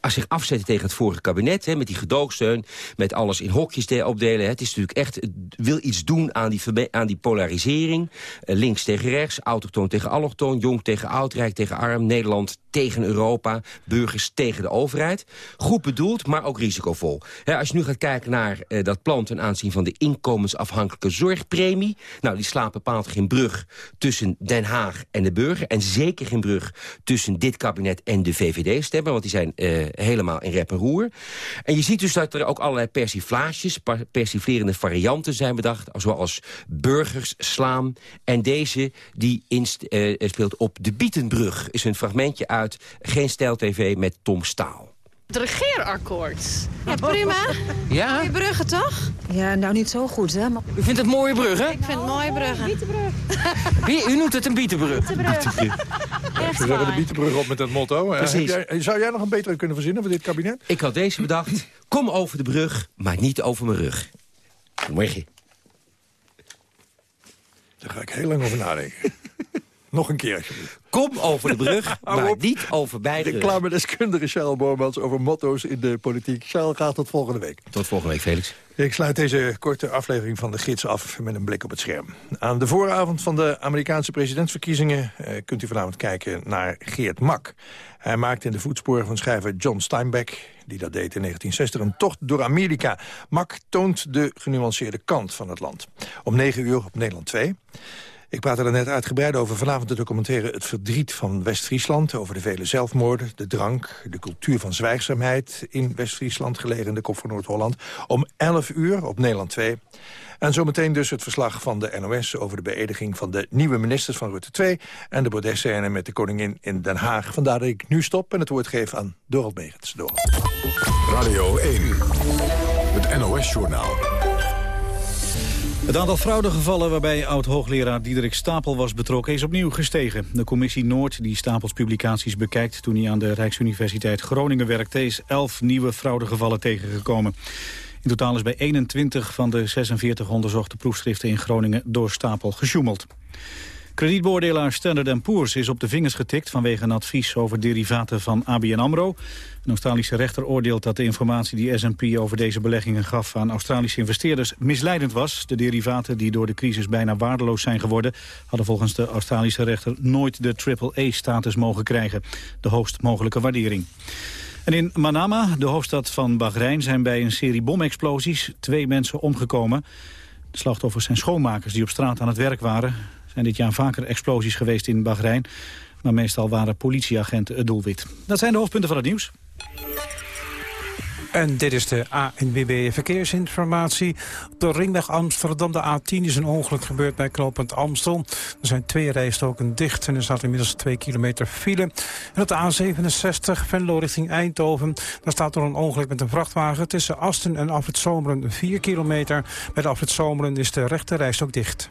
zich afzet tegen het vorige kabinet. Hè, met die gedoogsteun, met alles in hokjes te opdelen. Het is natuurlijk echt, het wil iets doen aan die, aan die polarisering. Links tegen rechts, autochtoon tegen allochtoon, jong tegen oud, rijk tegen arm, Nederland tegen Europa, burgers tegen de overheid. Goed bedoeld, maar ook risicovol. Als je nu gaat kijken naar eh, dat plan ten aanzien van de inkomensafhankelijke zorgpremie... nou, die slaat bepaald geen brug tussen Den Haag en de burger... en zeker geen brug tussen dit kabinet en de VVD-stemmen... want die zijn eh, helemaal in rep en roer. En je ziet dus dat er ook allerlei persiflages, persiflerende varianten zijn bedacht... zoals burgers slaan. En deze die eh, speelt op de Bietenbrug. Is een fragmentje uit Geen Stijl TV met Tom Staal. Het regeerakkoord. Ja, prima. Ja? Mooie bruggen, toch? Ja, nou niet zo goed, hè? Maar... U vindt het mooie bruggen? Ik vind het mooie bruggen. Bietenbrug. Wie? U noemt het een bietenbrug. Echt Ze zeggen de. Bietenbrug op met dat motto. Eh, Precies. jij- zou jij nog een betere kunnen verzinnen voor dit kabinet? Ik had deze bedacht. Kom over de brug, maar niet over mijn rug. Morgen. Daar ga ik heel lang over nadenken. nog een keer alsjeblieft. Kom over de brug, maar niet over bij de rug. Reclamedeskundige Charles Bormans over motto's in de politiek. Charles, graag tot volgende week. Tot volgende week, Felix. Ik sluit deze korte aflevering van de gids af met een blik op het scherm. Aan de vooravond van de Amerikaanse presidentsverkiezingen... eh, kunt u vanavond kijken naar Geert Mak. Hij maakte in de voetsporen van schrijver John Steinbeck... die dat deed in 1960, een tocht door Amerika. Mak toont de genuanceerde kant van het land. Om 9 uur op Nederland 2... Ik praatte er net uitgebreid over vanavond te documenteren... het verdriet van West-Friesland, over de vele zelfmoorden... de drank, de cultuur van zwijgzaamheid in West-Friesland... gelegen in de kop van Noord-Holland, om 11 uur op Nederland 2. En zometeen dus het verslag van de NOS... over de beëdiging van de nieuwe ministers van Rutte 2... en de bordesscène met de koningin in Den Haag. Vandaar dat ik nu stop en het woord geef aan Dorald Megens. Radio 1, het NOS-journaal. Het aantal fraudegevallen waarbij oud-hoogleraar Diederik Stapel was betrokken is opnieuw gestegen. De commissie Noord, die Stapels publicaties bekijkt toen hij aan de Rijksuniversiteit Groningen werkte, is 11 nieuwe fraudegevallen tegengekomen. In totaal is bij 21 van de 46 onderzochte proefschriften in Groningen door Stapel gesjoemeld. Kredietbeoordelaar Standard Poor's is op de vingers getikt vanwege een advies over derivaten van ABN AMRO. Een Australische rechter oordeelt dat de informatie die S&P over deze beleggingen gaf aan Australische investeerders misleidend was. De derivaten die door de crisis bijna waardeloos zijn geworden hadden volgens de Australische rechter nooit de AAA-status mogen krijgen, de hoogst mogelijke waardering. En in Manama, de hoofdstad van Bahrein, zijn bij een serie bomexplosies twee mensen omgekomen. De slachtoffers zijn schoonmakers die op straat aan het werk waren. Zijn dit jaar vaker explosies geweest in Bahrein. Maar meestal waren politieagenten het doelwit. Dat zijn de hoofdpunten van het nieuws. En dit is de ANWB Verkeersinformatie. Op de ringweg Amsterdam, de A10, is een ongeluk gebeurd bij knooppunt Amstel. Er zijn twee rijstoken dicht en er staat inmiddels twee kilometer file. En op de A67, Venlo richting Eindhoven, daar staat er een ongeluk met een vrachtwagen. Tussen Asten en Afrit Zomeren 4 kilometer. Bij de Afrit is de rechte rijstok dicht.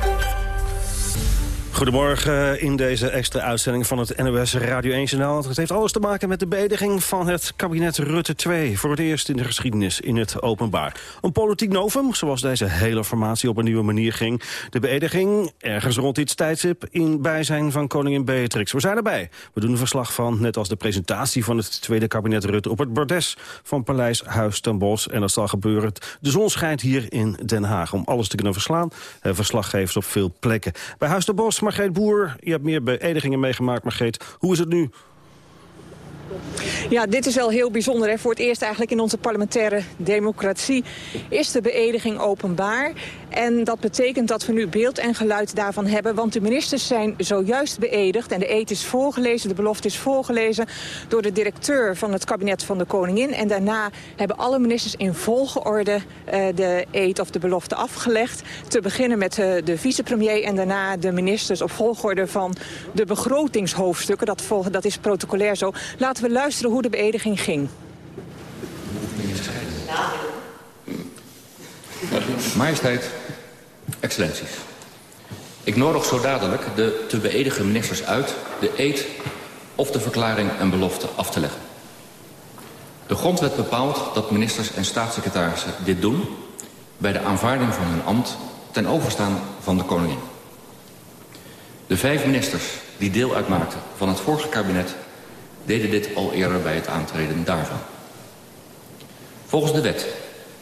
Goedemorgen in deze extra uitzending van het NOS Radio 1 Journaal. Het heeft alles te maken met de beëdiging van het kabinet Rutte 2. Voor het eerst in de geschiedenis in het openbaar. Een politiek novum, zoals deze hele formatie op een nieuwe manier ging. De beëdiging, ergens rond dit tijdstip, in bijzijn van koningin Beatrix. We zijn erbij. We doen een verslag van, net als de presentatie van het tweede kabinet Rutte... op het bordes van Paleis Huis ten Bosch. En dat zal gebeuren. De zon schijnt hier in Den Haag. Om alles te kunnen verslaan, verslaggevers op veel plekken. Bij Huis ten Bosch Margreet Boer, je hebt meer beëdigingen meegemaakt, Margreet. Hoe is het nu? Ja, dit is wel heel bijzonder. Hè. Voor het eerst eigenlijk in onze parlementaire democratie is de beëdiging openbaar. En dat betekent dat we nu beeld en geluid daarvan hebben. Want de ministers zijn zojuist beëdigd. En de eet is voorgelezen, de belofte is voorgelezen... door de directeur van het kabinet van de koningin. En daarna hebben alle ministers in volgorde uh, de eet of de belofte afgelegd. Te beginnen met uh, de vicepremier en daarna de ministers... op volgorde van de begrotingshoofdstukken. Dat, volgen, dat is protocolair zo. Laten we luisteren hoe de beëdiging ging. Majesteit, excellenties. Ik nodig zo dadelijk de te beëdigen ministers uit... de eed of de verklaring en belofte af te leggen. De grondwet bepaalt dat ministers en staatssecretarissen dit doen... bij de aanvaarding van hun ambt ten overstaan van de koningin. De vijf ministers die deel uitmaakten van het vorige kabinet... deden dit al eerder bij het aantreden daarvan. Volgens de wet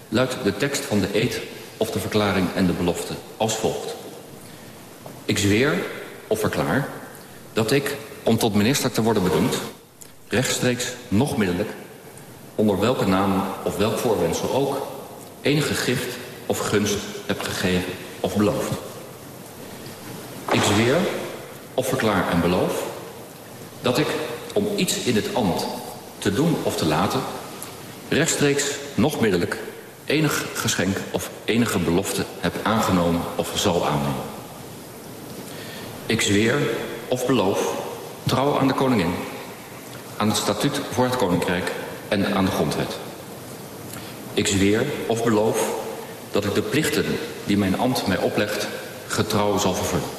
luidt de tekst van de eed of de verklaring en de belofte als volgt. Ik zweer of verklaar dat ik, om tot minister te worden benoemd... rechtstreeks nog middelijk, onder welke naam of welk voorwendsel ook... enige gift of gunst heb gegeven of beloofd. Ik zweer of verklaar en beloof dat ik, om iets in het ambt te doen of te laten... rechtstreeks nog middelijk enig geschenk of enige belofte heb aangenomen of zal aannemen. Ik zweer of beloof trouw aan de koningin, aan het statuut voor het koninkrijk en aan de grondwet. Ik zweer of beloof dat ik de plichten die mijn ambt mij oplegt getrouw zal vervullen.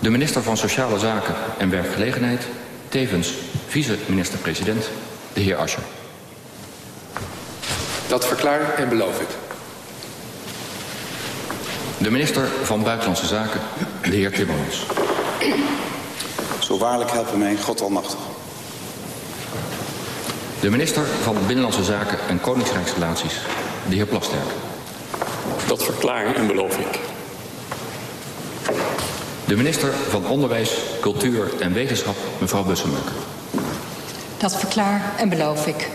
De minister van Sociale Zaken en Werkgelegenheid, tevens vice-minister-president, de heer Ascher. Dat verklaar en beloof ik. De minister van Buitenlandse Zaken, de heer Timmermans. Zo waarlijk helpen mij God almachtig. De minister van Binnenlandse Zaken en Koningsrijksrelaties, de heer Plasterk. Dat verklaar en beloof ik. De minister van Onderwijs, Cultuur en Wetenschap, mevrouw Bussenburg. Dat verklaar en beloof ik.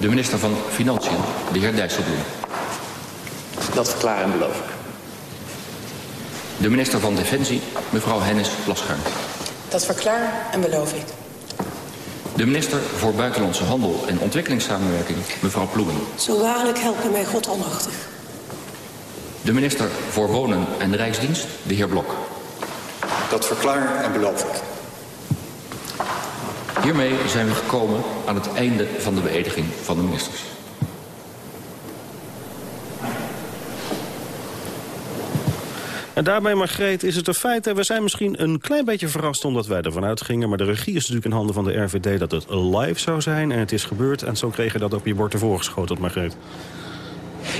De minister van Financiën, de heer Dijsselbloem. Dat verklaar en beloof ik. De minister van Defensie, mevrouw Hennis Plasgaard. Dat verklaar en beloof ik. De minister voor Buitenlandse Handel en Ontwikkelingssamenwerking, mevrouw Ploemen. Zo waarlijk helpen mij God almachtig. De minister voor Wonen en Rijksdienst, de heer Blok. Dat verklaar en beloof ik. Hiermee zijn we gekomen aan het einde van de beëdiging van de ministers. En daarbij, Margreet, is het een feit... we zijn misschien een klein beetje verrast omdat wij ervan uitgingen... maar de regie is natuurlijk in handen van de RVD dat het live zou zijn... en het is gebeurd en zo kreeg je dat op je bord ervoor geschoten, Margreet.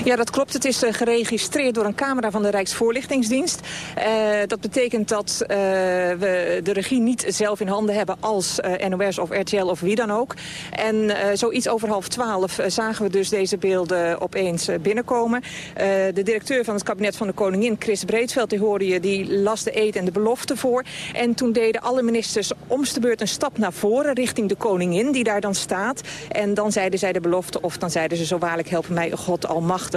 Ja, dat klopt. Het is uh, geregistreerd door een camera van de Rijksvoorlichtingsdienst. Uh, dat betekent dat uh, we de regie niet zelf in handen hebben als NOS of RTL of wie dan ook. En zoiets over half twaalf zagen we dus deze beelden opeens binnenkomen. de directeur van het kabinet van de Koningin, Chris Breedveld, die hoorde je, die las de eet en de belofte voor. En toen deden alle ministers omste beurt een stap naar voren richting de Koningin, die daar dan staat. En dan zeiden zij de belofte of dan zeiden ze zo waarlijk helpen mij God almachtig.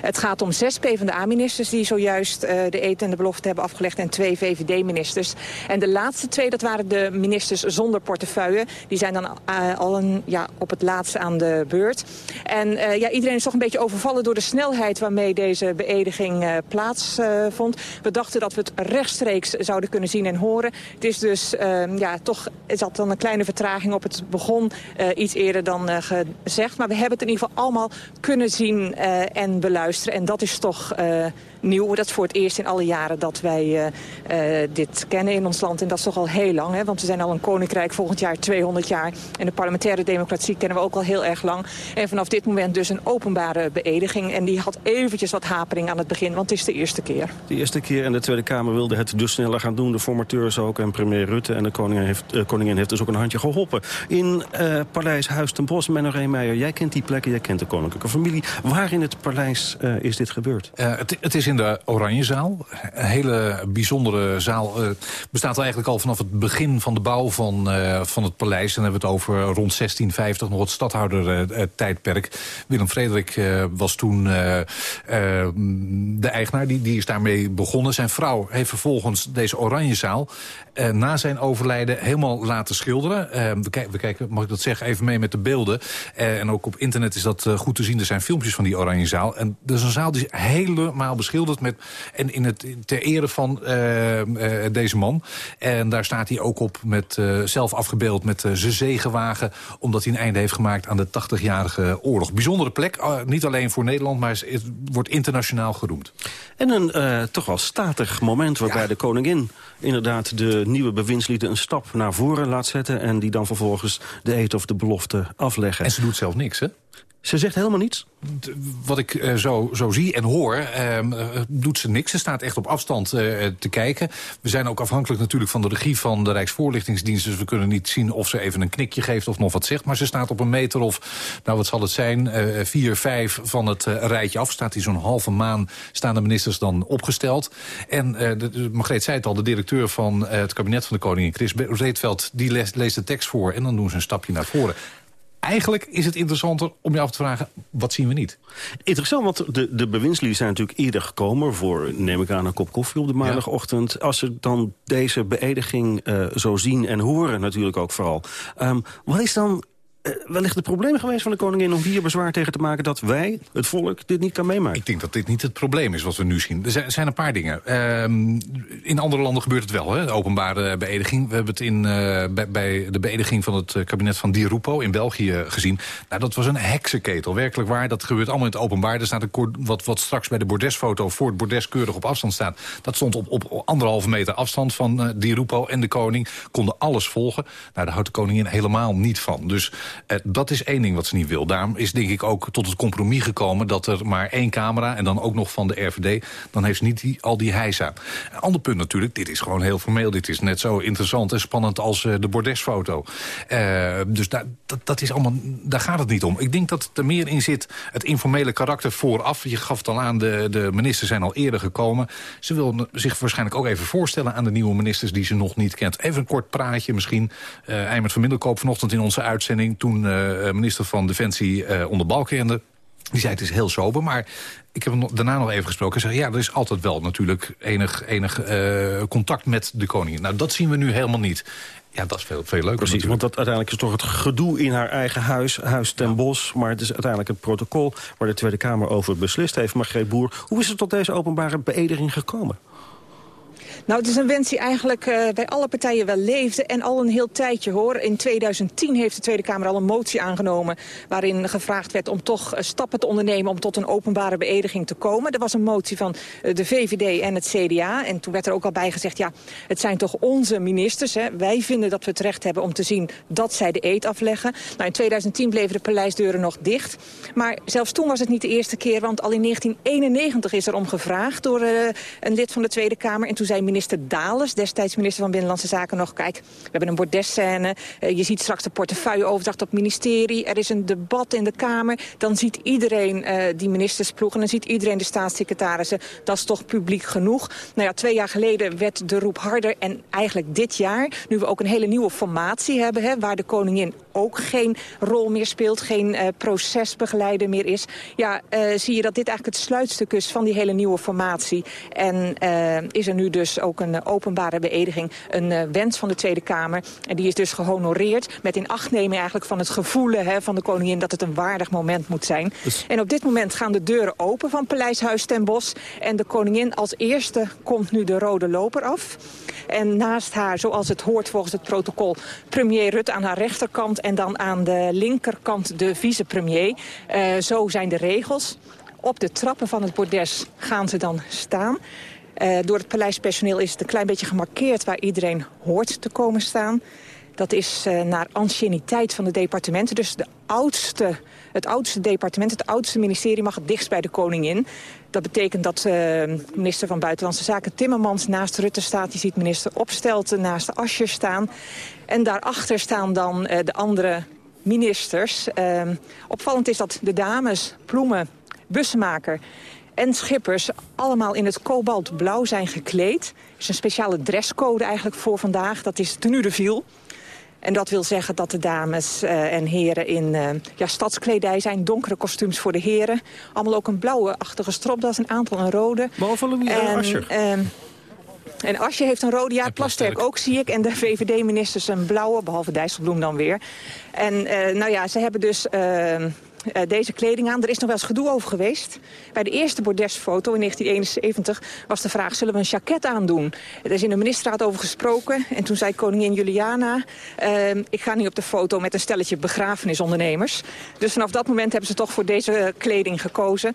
Het gaat om zes PvdA-ministers die zojuist uh, de eten en de belofte hebben afgelegd... en twee VVD-ministers. En de laatste twee, dat waren de ministers zonder portefeuille. Die zijn dan uh, al een, ja, op het laatste aan de beurt. En uh, ja, iedereen is toch een beetje overvallen door de snelheid... waarmee deze beëdiging plaatsvond. we dachten dat we het rechtstreeks zouden kunnen zien en horen. Het is dus, ja, toch dat dan een kleine vertraging op. Het begon iets eerder dan gezegd. Maar we hebben het in ieder geval allemaal kunnen zien en beluisteren. En dat is toch uh, nieuw. Dat is voor het eerst in alle jaren dat wij uh, dit kennen in ons land. En dat is toch al heel lang, hè? want we zijn al een koninkrijk volgend jaar 200 jaar. En de parlementaire democratie kennen we ook al heel erg lang. En vanaf dit moment dus een openbare beëdiging. En die had eventjes wat hapering aan het begin, want het is de eerste keer. De eerste keer en de Tweede Kamer wilde het dus sneller gaan doen. De formateurs ook en premier Rutte en de koningin heeft, uh, koningin heeft dus ook een handje geholpen. In uh, Paleis Huis ten Bosch, Menno Reemeijer, jij kent die plekken, jij kent de koninklijke familie. Waar in het paleis uh, is dit gebeurd? Het, het, is in de Oranjezaal. Een hele bijzondere zaal. bestaat eigenlijk al vanaf het begin van de bouw van, van het paleis. Dan hebben we het over rond 1650, nog het stadhouder-tijdperk. Willem Frederik was toen de eigenaar, die, die is daarmee begonnen. Zijn vrouw heeft vervolgens deze Oranjezaal uh, na zijn overlijden helemaal laten schilderen. Uh, we, we, kijken, mag ik dat zeggen, even mee met de beelden. Uh, en ook op internet is dat goed te zien. Er zijn filmpjes van die Oranjezaal. En dat is een zaal die helemaal beschilderd. Met, en in het, ter ere van deze man. En daar staat hij ook op met, zelf afgebeeld met zijn zegenwagen. Omdat hij een einde heeft gemaakt aan de 80-jarige oorlog. Bijzondere plek, niet alleen voor Nederland, maar het wordt internationaal geroemd. En een toch wel statig moment waarbij ja. de koningin inderdaad de nieuwe bewindslieden een stap naar voren laat zetten... en die dan vervolgens de eet of de belofte afleggen. En ze doet zelf niks, hè? Ze zegt helemaal niets? Wat ik uh, zo, zo zie en hoor, uh, doet ze niks. Ze staat echt op afstand uh, te kijken. We zijn ook afhankelijk natuurlijk van de regie van de Rijksvoorlichtingsdienst. Dus we kunnen niet zien of ze even een knikje geeft of nog wat zegt. Maar ze staat op een meter of, nou wat zal het zijn, vier, vijf van het rijtje af. Staat die zo'n halve maan, staan de ministers dan opgesteld. En de, Margreet zei het al, de directeur van het kabinet van de koningin, Chris Reetveld, die leest de tekst voor. En dan doen ze een stapje naar voren eigenlijk is het interessanter om je af te vragen, wat zien we niet? Interessant, want de, de bewindslieden zijn natuurlijk eerder gekomen... voor, neem ik aan, een kop koffie op de maandagochtend. Ja. Als ze dan deze beëdiging uh, zo zien en horen natuurlijk ook vooral... Um, wat is dan wellicht het probleem geweest van de koningin om hier bezwaar tegen te maken dat wij, het volk, dit niet kan meemaken? Ik denk dat dit niet het probleem is wat we nu zien. Er zijn, een paar dingen. Uh, in andere landen gebeurt het wel, hè? de openbare beëdiging. We hebben het in, uh, bij, de beëdiging van het kabinet van Di Rupo in België gezien. Nou, dat was een heksenketel, werkelijk waar. Dat gebeurt allemaal in het openbaar. Er staat een wat, wat straks bij de bordesfoto voor het bordes keurig op afstand staat. Dat stond op, op anderhalve meter afstand van Di Rupo en de koning. Konden alles volgen. Nou, daar houdt de koningin helemaal niet van. Dus Uh, dat is één ding wat ze niet wil. Daarom is denk ik ook tot het compromis gekomen... dat er maar één camera en dan ook nog van de RVD... dan heeft ze niet die, al die hijsa. Een ander punt natuurlijk, dit is gewoon heel formeel. Dit is net zo interessant en spannend als uh, de bordesfoto. Uh, dus da, dat, dat is allemaal, daar gaat het niet om. Ik denk dat er meer in zit het informele karakter vooraf. Je gaf het al aan, de, de ministers zijn al eerder gekomen. Ze wil zich waarschijnlijk ook even voorstellen aan de nieuwe ministers... die ze nog niet kent. Even een kort praatje misschien. Uh, Eimert van Middelkoop vanochtend in onze uitzending... toen uh, minister van Defensie uh, onder Balkenende. Die zei het is heel sober, maar ik heb hem daarna nog even gesproken. Hij zei, ja, er is altijd wel natuurlijk enig, enig uh, contact met de koningin. Nou, dat zien we nu helemaal niet. Ja, dat is veel, veel leuker Precies, natuurlijk. want dat uiteindelijk is toch het gedoe in haar eigen huis, Huis ten ja. Bos. Maar het is uiteindelijk het protocol waar de Tweede Kamer over beslist heeft. Margreet Boer, hoe is het tot deze openbare beëdiging gekomen? Nou, het is een wens die eigenlijk uh, bij alle partijen wel leefde en al een heel tijdje hoor. In 2010 heeft de Tweede Kamer al een motie aangenomen waarin gevraagd werd om toch uh, stappen te ondernemen om tot een openbare beëdiging te komen. Er was een motie van uh, de VVD en het CDA en toen werd er ook al bij gezegd, ja, het zijn toch onze ministers. Hè? Wij vinden dat we het recht hebben om te zien dat zij de eed afleggen. Nou, in 2010 bleven de paleisdeuren nog dicht. Maar zelfs toen was het niet de eerste keer, want al in 1991 is er om gevraagd door een lid van de Tweede Kamer. En toen zei minister Dales, destijds minister van Binnenlandse Zaken, nog... kijk, we hebben een bordesscène, uh, je ziet straks de portefeuilleoverdracht op ministerie... er is een debat in de Kamer, dan ziet iedereen uh, die ministersploeg... en dan ziet iedereen de staatssecretarissen, dat is toch publiek genoeg. Nou ja, twee jaar geleden werd de roep harder. En eigenlijk dit jaar... nu we ook een hele nieuwe formatie hebben, hè, waar de koningin ook geen rol meer speelt... geen uh, procesbegeleider meer is... ja, zie je dat dit eigenlijk het sluitstuk is van die hele nieuwe formatie. En is er nu dus ook een openbare beëdiging. Een wens van de Tweede Kamer. En die is dus gehonoreerd met inachtneming eigenlijk van het gevoel hè, van de koningin... dat het een waardig moment moet zijn. Dus... En op dit moment gaan de deuren open van Paleishuis ten Bosch. En de koningin als eerste komt nu de rode loper af. En naast haar, zoals het hoort volgens het protocol... premier Rutte aan haar rechterkant... en dan aan de linkerkant de vicepremier. Uh, zo zijn de regels. Op de trappen van het bordes gaan ze dan staan. Uh, door het paleispersoneel is het een klein beetje gemarkeerd... waar iedereen hoort te komen staan. Dat is uh, naar anciëniteit van de departementen. Dus de oudste, het oudste departement, het oudste ministerie... mag het dichtst bij de koningin. Dat betekent dat uh, minister van Buitenlandse Zaken Timmermans naast Rutte staat. Je ziet minister Opstelten naast Ascher staan. En daarachter staan dan uh, de andere ministers. Uh, opvallend is dat de dames, Ploemen, Bussemaker en Schippers... allemaal in het kobaltblauw zijn gekleed. Er is een speciale dresscode eigenlijk voor vandaag. Dat is tenue de viel. En dat wil zeggen dat de dames uh, en heren in uh, ja, stadskledij zijn. Donkere kostuums voor de heren. Allemaal ook een blauwe-achtige stropdas, een aantal een rode. Behalve Louis en, Ascher. Uh, en Asje heeft een rode, ja, Plasterk ook zie ik. En de VVD-ministers een blauwe, behalve Dijsselbloem dan weer. En uh, nou ja, ze hebben dus... Uh, deze kleding aan. Er is nog wel eens gedoe over geweest. Bij de eerste bordesfoto in 1971 was de vraag... zullen we een jacket aandoen? Er is in de ministerraad over gesproken. En toen zei koningin Juliana... Uh, ik ga niet op de foto met een stelletje begrafenisondernemers. Dus vanaf dat moment hebben ze toch voor deze kleding gekozen.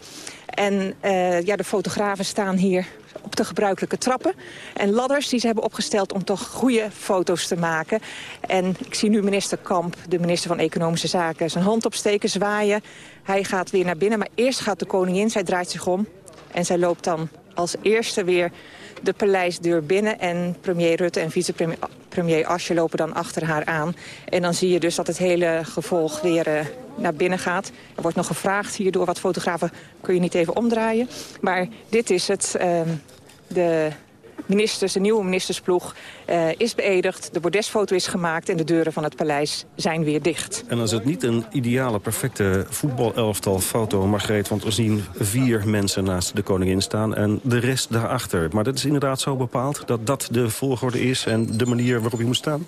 En uh, ja, de fotografen staan hier op de gebruikelijke trappen. En ladders die ze hebben opgesteld om toch goede foto's te maken. En ik zie nu minister Kamp, de minister van Economische Zaken... zijn hand opsteken, zwaaien. Hij gaat weer naar binnen, maar eerst gaat de koningin. Zij draait zich om en zij loopt dan als eerste weer de paleisdeur binnen. En premier Rutte en vicepremier premier Asje lopen dan achter haar aan. En dan zie je dus dat het hele gevolg weer uh, naar binnen gaat. Er wordt nog gevraagd hier door wat fotografen... kun je niet even omdraaien. Maar dit is het... Uh, de ministers, de nieuwe ministersploeg, uh, is beëdigd. De bordesfoto is gemaakt en de deuren van het paleis zijn weer dicht. En is het niet een ideale, perfecte voetbalelftal foto, Margreet. Want we zien vier mensen naast de koningin staan en de rest daarachter. Maar dat is inderdaad zo bepaald dat dat de volgorde is en de manier waarop je moet staan?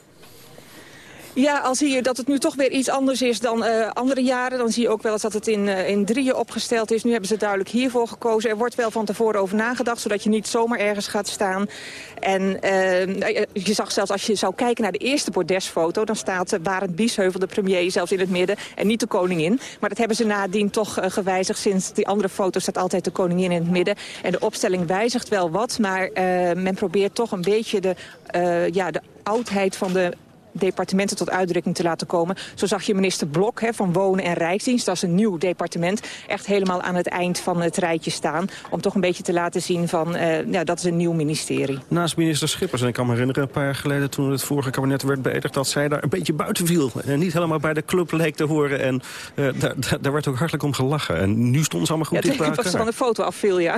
Ja, al zie je dat het nu toch weer iets anders is dan uh, andere jaren. Dan zie je ook wel eens dat het in, uh, in drieën opgesteld is. Nu hebben ze duidelijk hiervoor gekozen. Er wordt wel van tevoren over nagedacht, zodat je niet zomaar ergens gaat staan. En uh, je zag zelfs als je zou kijken naar de eerste bordesfoto... dan staat Barend Biesheuvel, de premier, zelfs in het midden en niet de koningin. Maar dat hebben ze nadien toch gewijzigd. Sinds die andere foto staat altijd de koningin in het midden. En de opstelling wijzigt wel wat, maar men probeert toch een beetje de, ja, de oudheid van de departementen tot uitdrukking te laten komen. Zo zag je minister Blok hè, van Wonen en Rijksdienst, dat is een nieuw departement, echt helemaal aan het eind van het rijtje staan. Om toch een beetje te laten zien van, uh, ja, dat is een nieuw ministerie. Naast minister Schippers, en ik kan me herinneren een paar jaar geleden toen het vorige kabinet werd beëdigd, dat zij daar een beetje buiten viel. En niet helemaal bij de club leek te horen. En uh, daar, daar werd ook hartelijk om gelachen. En nu stond ze allemaal goed ja, bij elkaar. Ja, van de foto afviel, ja.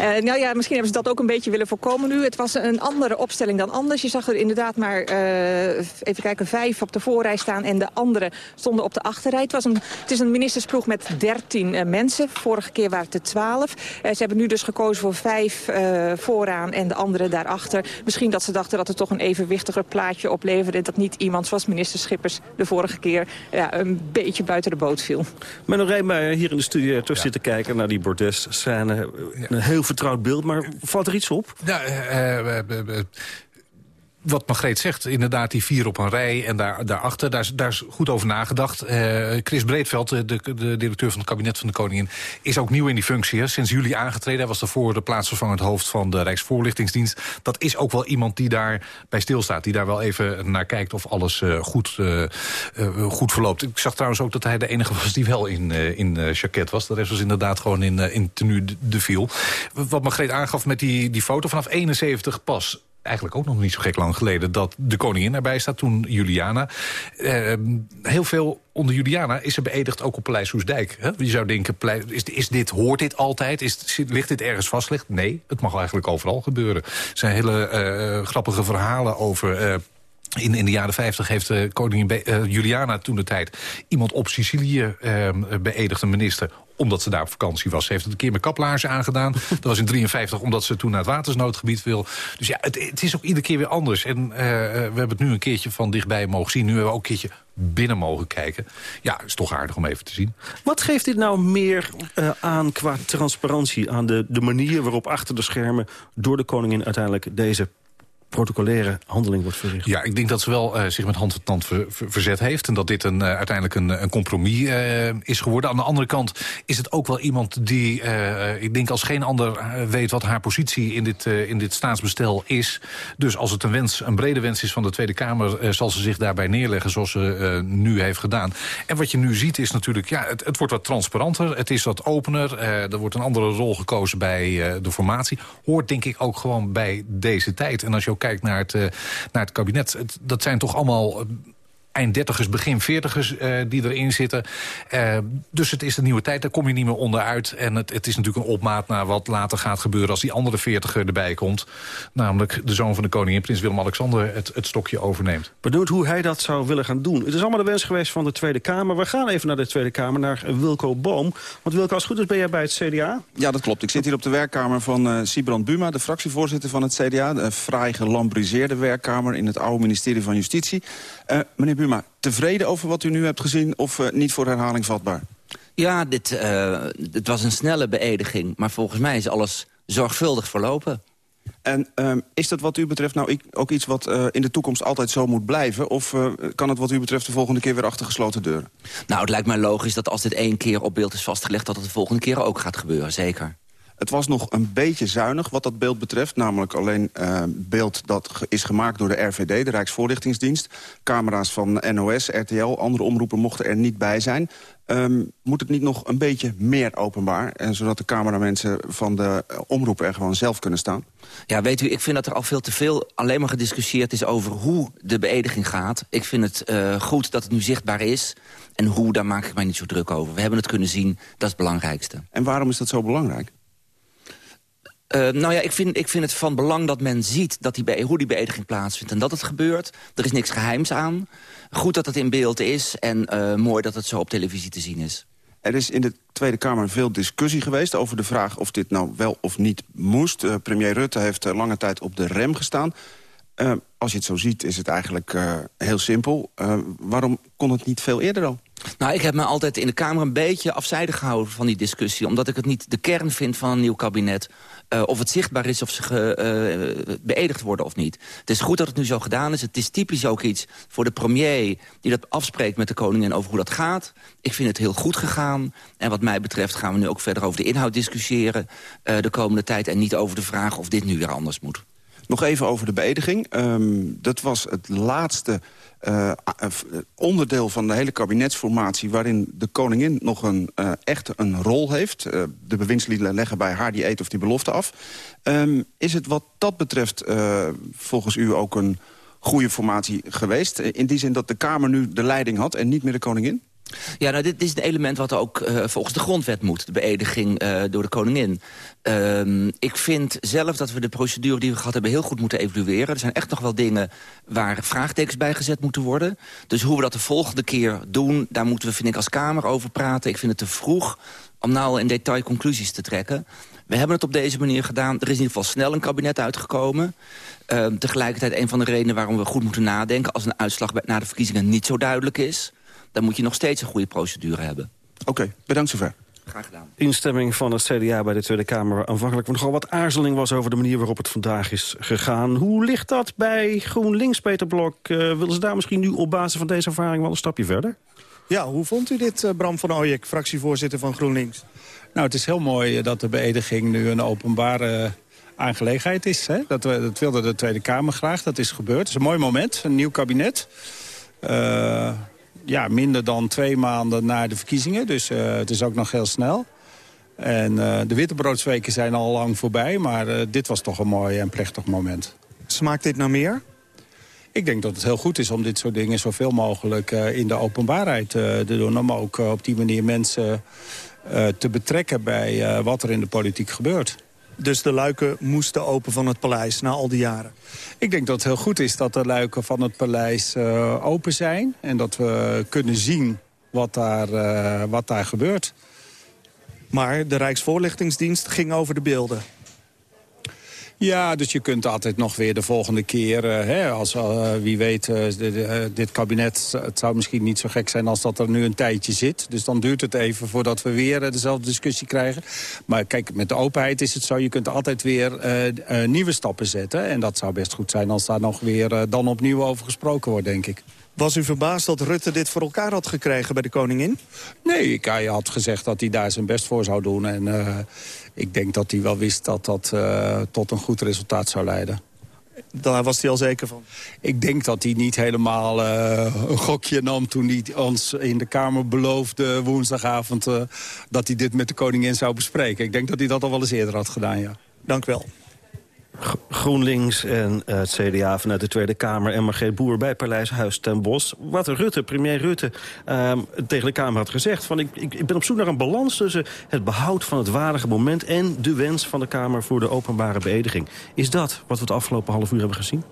Uh, nou ja, misschien hebben ze dat ook een beetje willen voorkomen nu. Het was een andere opstelling dan anders. Je zag er inderdaad maar, uh, even kijken, vijf op de voorrij staan... en de andere stonden op de achterrij. Het, was een, het is een ministersploeg met dertien uh, mensen. Vorige keer waren het er twaalf. ze hebben nu dus gekozen voor vijf vooraan en de andere daarachter. Misschien dat ze dachten dat het toch een evenwichtiger plaatje opleverde... dat niet iemand zoals minister Schippers de vorige keer ja, een beetje buiten de boot viel. Menno Rijnmeijer hier in de studio toch ja. zitten kijken naar die bordes-scène. Ja. Een heel vertrouwd beeld, maar valt er iets op? Ja, uh, uh, uh, wat Margreet zegt, inderdaad die vier op een rij en daar, daarachter, daar, daar is goed over nagedacht. Uh, Chris Breedveld, de, de, directeur van het kabinet van de Koningin, is ook nieuw in die functie. Hè. Sinds juli aangetreden, hij was daarvoor de plaatsvervangend hoofd van de Rijksvoorlichtingsdienst. Dat is ook wel iemand die daar bij stilstaat, die daar wel even naar kijkt of alles uh, goed, uh, goed verloopt. Ik zag trouwens ook dat hij de enige was die wel in, in jacket was. De rest was inderdaad gewoon in, in tenue de, de viel. Wat Margreet aangaf met die, die foto, vanaf 71 pas eigenlijk ook nog niet zo gek lang geleden... dat de koningin erbij staat, toen Juliana. Uh, heel veel onder Juliana is er beëdigd ook op Paleis Hoesdijk. Hè? Je zou denken, is, dit, hoort dit altijd? Is, ligt dit ergens vastgelegd? Nee, het mag eigenlijk overal gebeuren. Er zijn hele uh, grappige verhalen over... Uh, in, in de jaren 50 heeft uh, koningin uh, Juliana toen de tijd iemand op Sicilië uh, beëdigd, een minister omdat ze daar op vakantie was. Ze heeft het een keer met kaplaarzen aangedaan. Dat was in 53 omdat ze toen naar het watersnoodgebied wil. Dus ja, het, het is ook iedere keer weer anders. En uh, we hebben het nu een keertje van dichtbij mogen zien. Nu hebben we ook een keertje binnen mogen kijken. Ja, is toch aardig om even te zien. Wat geeft dit nou meer uh, aan qua transparantie... aan de, de manier waarop achter de schermen door de koningin uiteindelijk deze protocolaire handeling wordt verricht. Ja, ik denk dat ze wel uh, zich met hand en tand ver, ver, verzet heeft... en dat dit een, uh, uiteindelijk een, een compromis uh, is geworden. Aan de andere kant is het ook wel iemand die, ik denk als geen ander... weet wat haar positie in dit, in dit staatsbestel is. Dus als het een, wens, een brede wens is van de Tweede Kamer... zal ze zich daarbij neerleggen zoals ze nu heeft gedaan. En wat je nu ziet is natuurlijk, ja, het, het wordt wat transparanter. Het is wat opener. er wordt een andere rol gekozen bij de formatie. Hoort denk ik ook gewoon bij deze tijd. En als je ook kijkt naar het, uh, naar het kabinet... Dat zijn toch allemaal eind dertigers, begin veertigers uh, die erin zitten. Uh, dus het is een nieuwe tijd, daar kom je niet meer onderuit. En het, het is natuurlijk een opmaat naar wat later gaat gebeuren... als die andere veertiger erbij komt. Namelijk de zoon van de koningin, prins Willem-Alexander... Het, het stokje overneemt. Benieuwd hoe hij dat zou willen gaan doen. Het is allemaal de wens geweest van de Tweede Kamer. We gaan even naar de Tweede Kamer, naar Wilco Boom. Want Wilco, als het goed is, ben jij bij het CDA? Ja, dat klopt. Ik zit hier op de werkkamer van uh, Sibrand Buma... de fractievoorzitter van het CDA. De fraai gelambriseerde werkkamer in het oude ministerie van Justitie. Uh, meneer Buma, tevreden over wat u nu hebt gezien... of uh, niet voor herhaling vatbaar? Ja, dit, uh, dit was een snelle beëdiging. Maar volgens mij is alles zorgvuldig verlopen. En uh, is dat wat u betreft nou ook iets wat uh, in de toekomst altijd zo moet blijven? Of uh, kan het wat u betreft de volgende keer weer achter gesloten deuren? Nou, het lijkt mij logisch dat als dit één keer op beeld is vastgelegd... dat het de volgende keer ook gaat gebeuren, zeker. Het was nog een beetje zuinig wat dat beeld betreft. Namelijk alleen uh, beeld dat is gemaakt door de RVD, de Rijksvoorlichtingsdienst. Camera's van NOS, RTL, andere omroepen mochten er niet bij zijn. Um, moet het niet nog een beetje meer openbaar? En zodat de cameramensen van de omroepen er gewoon zelf kunnen staan? Ja, weet u, ik vind dat er al veel te veel alleen maar gediscussieerd is... over hoe de beëdiging gaat. Ik vind het uh, goed dat het nu zichtbaar is. En hoe, daar maak ik mij niet zo druk over. We hebben het kunnen zien, dat is het belangrijkste. En waarom is dat zo belangrijk? Uh, nou ja, ik vind, ik vind het van belang dat men ziet dat die hoe die beëdiging plaatsvindt... en dat het gebeurt. Er is niks geheims aan. Goed dat het in beeld is en uh, mooi dat het zo op televisie te zien is. Er is in de Tweede Kamer veel discussie geweest over de vraag of dit nou wel of niet moest. Uh, premier Rutte heeft lange tijd op de rem gestaan. Uh, als je het zo ziet is het eigenlijk heel simpel. waarom kon het niet veel eerder al? Nou, ik heb me altijd in de Kamer een beetje afzijdig gehouden van die discussie. Omdat ik het niet de kern vind van een nieuw kabinet. Of het zichtbaar is of ze ge, beëdigd worden of niet. Het is goed dat het nu zo gedaan is. Het is typisch ook iets voor de premier die dat afspreekt met de koningin over hoe dat gaat. Ik vind het heel goed gegaan. En wat mij betreft gaan we nu ook verder over de inhoud discussiëren de komende tijd. En niet over de vraag of dit nu weer anders moet. Nog even over de beëdiging. Um, dat was het laatste uh, onderdeel van de hele kabinetsformatie... waarin de koningin nog een, echt een rol heeft. De bewindslieden leggen bij haar die eet of die belofte af. Um, is het wat dat betreft volgens u ook een goede formatie geweest? In die zin dat de Kamer nu de leiding had en niet meer de koningin? Ja, nou, dit, is een element wat ook uh, volgens de grondwet moet. De beëdiging uh, door de koningin. Uh, ik vind zelf dat we de procedure die we gehad hebben... heel goed moeten evalueren. Er zijn echt nog wel dingen waar vraagtekens bij gezet moeten worden. Dus hoe we dat de volgende keer doen... daar moeten we, vind ik, als Kamer over praten. Ik vind het te vroeg om nou in detail conclusies te trekken. We hebben het op deze manier gedaan. Er is in ieder geval snel een kabinet uitgekomen. Uh, tegelijkertijd een van de redenen waarom we goed moeten nadenken... als een uitslag na de verkiezingen niet zo duidelijk is dan moet je nog steeds een goede procedure hebben. Oké, okay, bedankt zover. Graag gedaan. Instemming van het CDA bij de Tweede Kamer... waar aanvankelijk nogal wat aarzeling was over de manier waarop het vandaag is gegaan. Hoe ligt dat bij GroenLinks, Peter Blok? Uh, willen ze daar misschien nu op basis van deze ervaring wel een stapje verder? Ja, hoe vond u dit, uh, Bram van Ooyek, fractievoorzitter van GroenLinks? Nou, het is heel mooi dat de beëdiging nu een openbare aangelegenheid is. Hè? Dat, we, dat wilde de Tweede Kamer graag, dat is gebeurd. Het is een mooi moment, een nieuw kabinet. Uh, ja, minder dan twee maanden na de verkiezingen. Dus uh, het is ook nog heel snel. En uh, de wittebroodsweken zijn al lang voorbij. Maar uh, dit was toch een mooi en plechtig moment. Smaakt dit naar meer? Ik denk dat het heel goed is om dit soort dingen zoveel mogelijk in de openbaarheid te doen. Om ook op die manier mensen te betrekken bij wat er in de politiek gebeurt. Dus de luiken moesten open van het paleis na al die jaren? Ik denk dat het heel goed is dat de luiken van het paleis uh, open zijn. En dat we kunnen zien wat daar, uh, wat daar gebeurt. Maar de Rijksvoorlichtingsdienst ging over de beelden. Ja, dus je kunt altijd nog weer de volgende keer... Uh, hè, als uh, wie weet, uh, de, dit kabinet... het zou misschien niet zo gek zijn als dat er nu een tijdje zit. Dus dan duurt het even voordat we weer dezelfde discussie krijgen. Maar kijk, met de openheid is het zo... je kunt altijd weer nieuwe stappen zetten. En dat zou best goed zijn als daar nog weer dan opnieuw over gesproken wordt, denk ik. Was u verbaasd dat Rutte dit voor elkaar had gekregen bij de koningin? Nee, ik, hij had gezegd dat hij daar zijn best voor zou doen. En ik denk dat hij wel wist dat dat uh, tot een goed resultaat zou leiden. Daar was hij al zeker van? Ik denk dat hij niet helemaal uh, een gokje nam toen hij ons in de Kamer beloofde woensdagavond... dat hij dit met de koningin zou bespreken. Ik denk dat hij dat al wel eens eerder had gedaan, ja. Dank u wel. GroenLinks en het CDA vanuit de Tweede Kamer... en Margreet Boer bij Paleishuis ten Bosch. Wat Rutte, premier Rutte uh, tegen de Kamer had gezegd... Van, ik, ik, ben op zoek naar een balans tussen het behoud van het waardige moment... en de wens van de Kamer voor de openbare beëdiging. Is dat wat we het afgelopen half uur hebben gezien?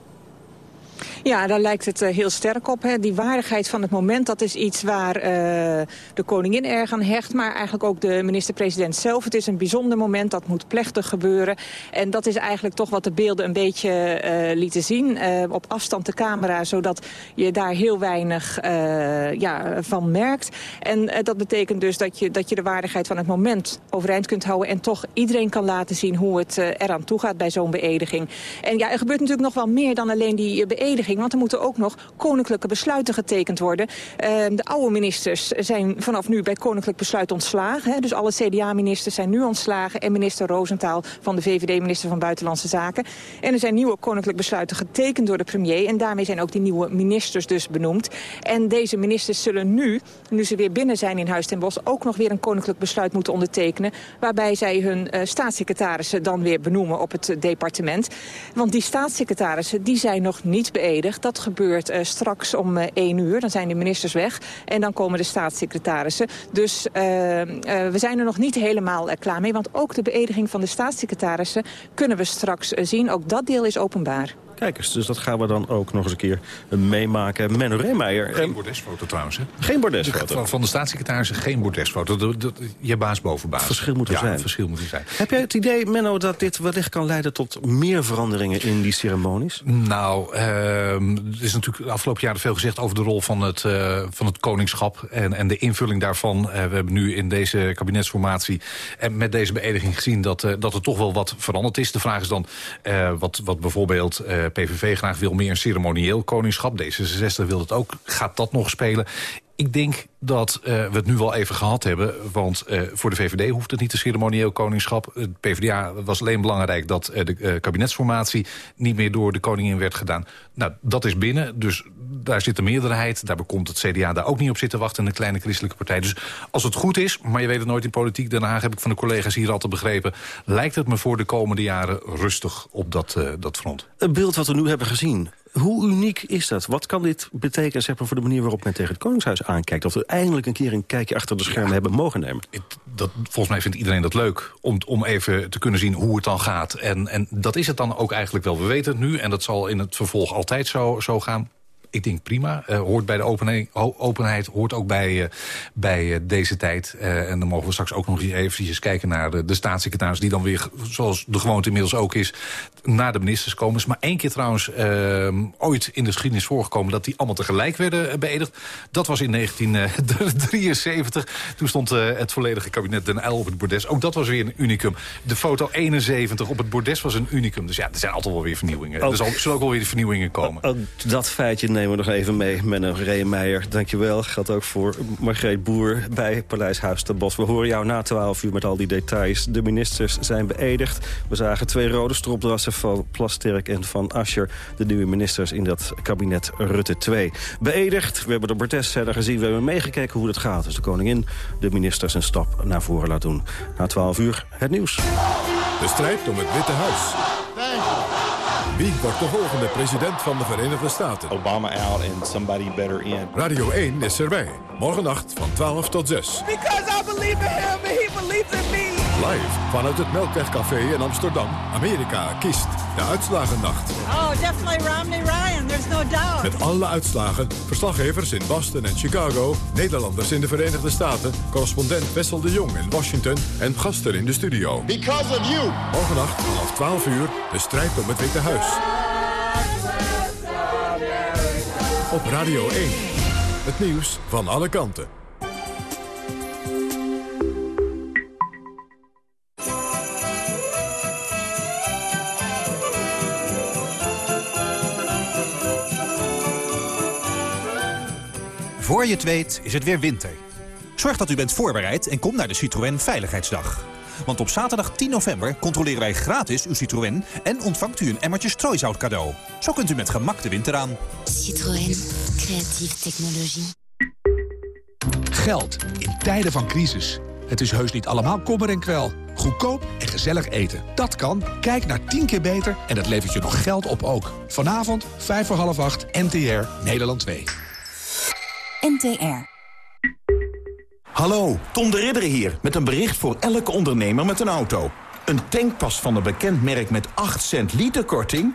Ja, daar lijkt het uh, heel sterk op. Hè. Die waardigheid van het moment, dat is iets waar uh, de koningin erg aan hecht... maar eigenlijk ook de minister-president zelf. Het is een bijzonder moment, dat moet plechtig gebeuren. En dat is eigenlijk toch wat de beelden een beetje uh, lieten zien. op afstand de camera, zodat je daar heel weinig ja, van merkt. En dat betekent dus dat je, dat je de waardigheid van het moment overeind kunt houden... en toch iedereen kan laten zien hoe het eraan toe gaat bij zo'n beëdiging. En ja, er gebeurt natuurlijk nog wel meer dan alleen die beëdiging want er moeten ook nog koninklijke besluiten getekend worden. Uh, de oude ministers zijn vanaf nu bij koninklijk besluit ontslagen. Dus alle CDA-ministers zijn nu ontslagen. En minister Roosentaal van de VVD-minister van Buitenlandse Zaken. En er zijn nieuwe koninklijk besluiten getekend door de premier. En daarmee zijn ook die nieuwe ministers dus benoemd. En deze ministers zullen nu, nu ze weer binnen zijn in Huis ten Bosch... ook nog weer een koninklijk besluit moeten ondertekenen... waarbij zij hun uh, staatssecretarissen dan weer benoemen op het departement. Want die staatssecretarissen die zijn nog niet Dat gebeurt uh, straks om uh, 1 uur. Dan zijn de ministers weg. En dan komen de staatssecretarissen. Dus uh, we zijn er nog niet helemaal klaar mee. Want ook de beëdiging van de staatssecretarissen kunnen we straks zien. Ook dat deel is openbaar. Kijk eens, dus dat gaan we dan ook nog eens een keer meemaken. Menno Reemeijer. Geen bordesfoto trouwens, hè? Geen bordesfoto. Van, van de staatssecretaris geen bordesfoto. De, de, je baas boven baas. Verschil moet er ja, zijn. verschil moet er zijn. Heb jij het idee, Menno, dat dit wellicht kan leiden tot meer veranderingen in die ceremonies? Nou, uh, er is natuurlijk de afgelopen jaren veel gezegd over de rol van het, uh, van het koningschap en, en de invulling daarvan. Uh, we hebben nu in deze kabinetsformatie en met deze beëdiging gezien dat, uh, dat er toch wel wat veranderd is. De vraag is dan uh, wat, wat bijvoorbeeld uh, PVV graag wil meer ceremonieel koningschap. D66 wil het ook. Gaat dat nog spelen? Ik denk dat uh, we het nu wel even gehad hebben. Want uh, voor de VVD hoeft het niet een ceremonieel koningschap. Het PvdA was alleen belangrijk dat uh, de kabinetsformatie... niet meer door de koningin werd gedaan. Nou, dat is binnen, dus daar zit de meerderheid. Daar komt het CDA daar ook niet op zitten wachten... een kleine christelijke partij. Dus als het goed is, maar je weet het nooit in politiek... Den Haag heb ik van de collega's hier altijd begrepen... lijkt het me voor de komende jaren rustig op dat, dat front. Het beeld wat we nu hebben gezien... Hoe uniek is dat? Wat kan dit betekenen zeg maar, voor de manier waarop men tegen het Koningshuis aankijkt? Of we eindelijk een keer een kijkje achter de schermen ja, hebben mogen nemen? Het, dat, volgens mij vindt iedereen dat leuk om, om even te kunnen zien hoe het dan gaat. En, en dat is het dan ook eigenlijk wel. We weten het nu en dat zal in het vervolg altijd zo, zo gaan ik denk prima. Uh, hoort bij de openheid, openheid hoort ook bij, uh, bij uh, deze tijd. en dan mogen we straks ook nog even kijken naar de, de staatssecretaris... die dan weer, zoals de gewoonte inmiddels ook is, naar de ministers komen. is maar één keer trouwens ooit in de geschiedenis voorgekomen... dat die allemaal tegelijk werden beëdigd. Dat was in 1973. Toen stond het volledige kabinet Den Uyl op het bordes. Ook dat was weer een unicum. De foto 71 op het bordes was een unicum. Dus ja, er zijn altijd wel weer vernieuwingen. Ook, er zullen ook wel weer vernieuwingen komen. Ook dat feitje nemen we nog even mee. Menno Reemeijer, dankjewel. Gaat ook voor Margreet Boer bij Paleishuis te Bos. We horen jou na 12 uur met al die details. De ministers zijn beëdigd. We zagen twee rode stropdrassen van Plasterk en van Ascher. De nieuwe ministers in dat kabinet Rutte 2. Beëdigd. We hebben de verder gezien. We hebben meegekeken hoe het gaat. Dus de koningin de ministers een stap naar voren laat doen. Na 12 uur het nieuws. De strijd om het Witte Huis. Wie wordt de volgende president van de Verenigde Staten? Obama out and somebody better in. Radio 1 is erbij. Morgennacht van 12 tot 6. Because I believe in him and he believes in me. Live vanuit het Melkwegcafé in Amsterdam. Amerika kiest de uitslagennacht. Oh, definitely Romney Ryan. There's no doubt. Met alle uitslagen, verslaggevers in Boston en Chicago... Nederlanders in de Verenigde Staten... correspondent Wessel de Jong in Washington... en gasten in de studio. Because of you. Morgennacht vanaf 12 uur de strijd om het Witte Huis. Op Radio 1. Het nieuws van alle kanten. Voor je het weet is het weer winter. Zorg dat u bent voorbereid en kom naar de Citroën Veiligheidsdag. Want op zaterdag 10 november controleren wij gratis uw Citroën... en ontvangt u een emmertje strooisout cadeau. Zo kunt u met gemak de winter aan. Citroën. Creatieve technologie. Geld in tijden van crisis. Het is heus niet allemaal kommer en kwel. Goedkoop en gezellig eten. Dat kan. Kijk naar 10 keer beter en dat levert je nog geld op ook. Vanavond, 5 voor half 8, NTR, Nederland 2. Hallo, Tom de Ridder hier met een bericht voor elke ondernemer met een auto. Een tankpas van een bekend merk met 8 cent liter korting?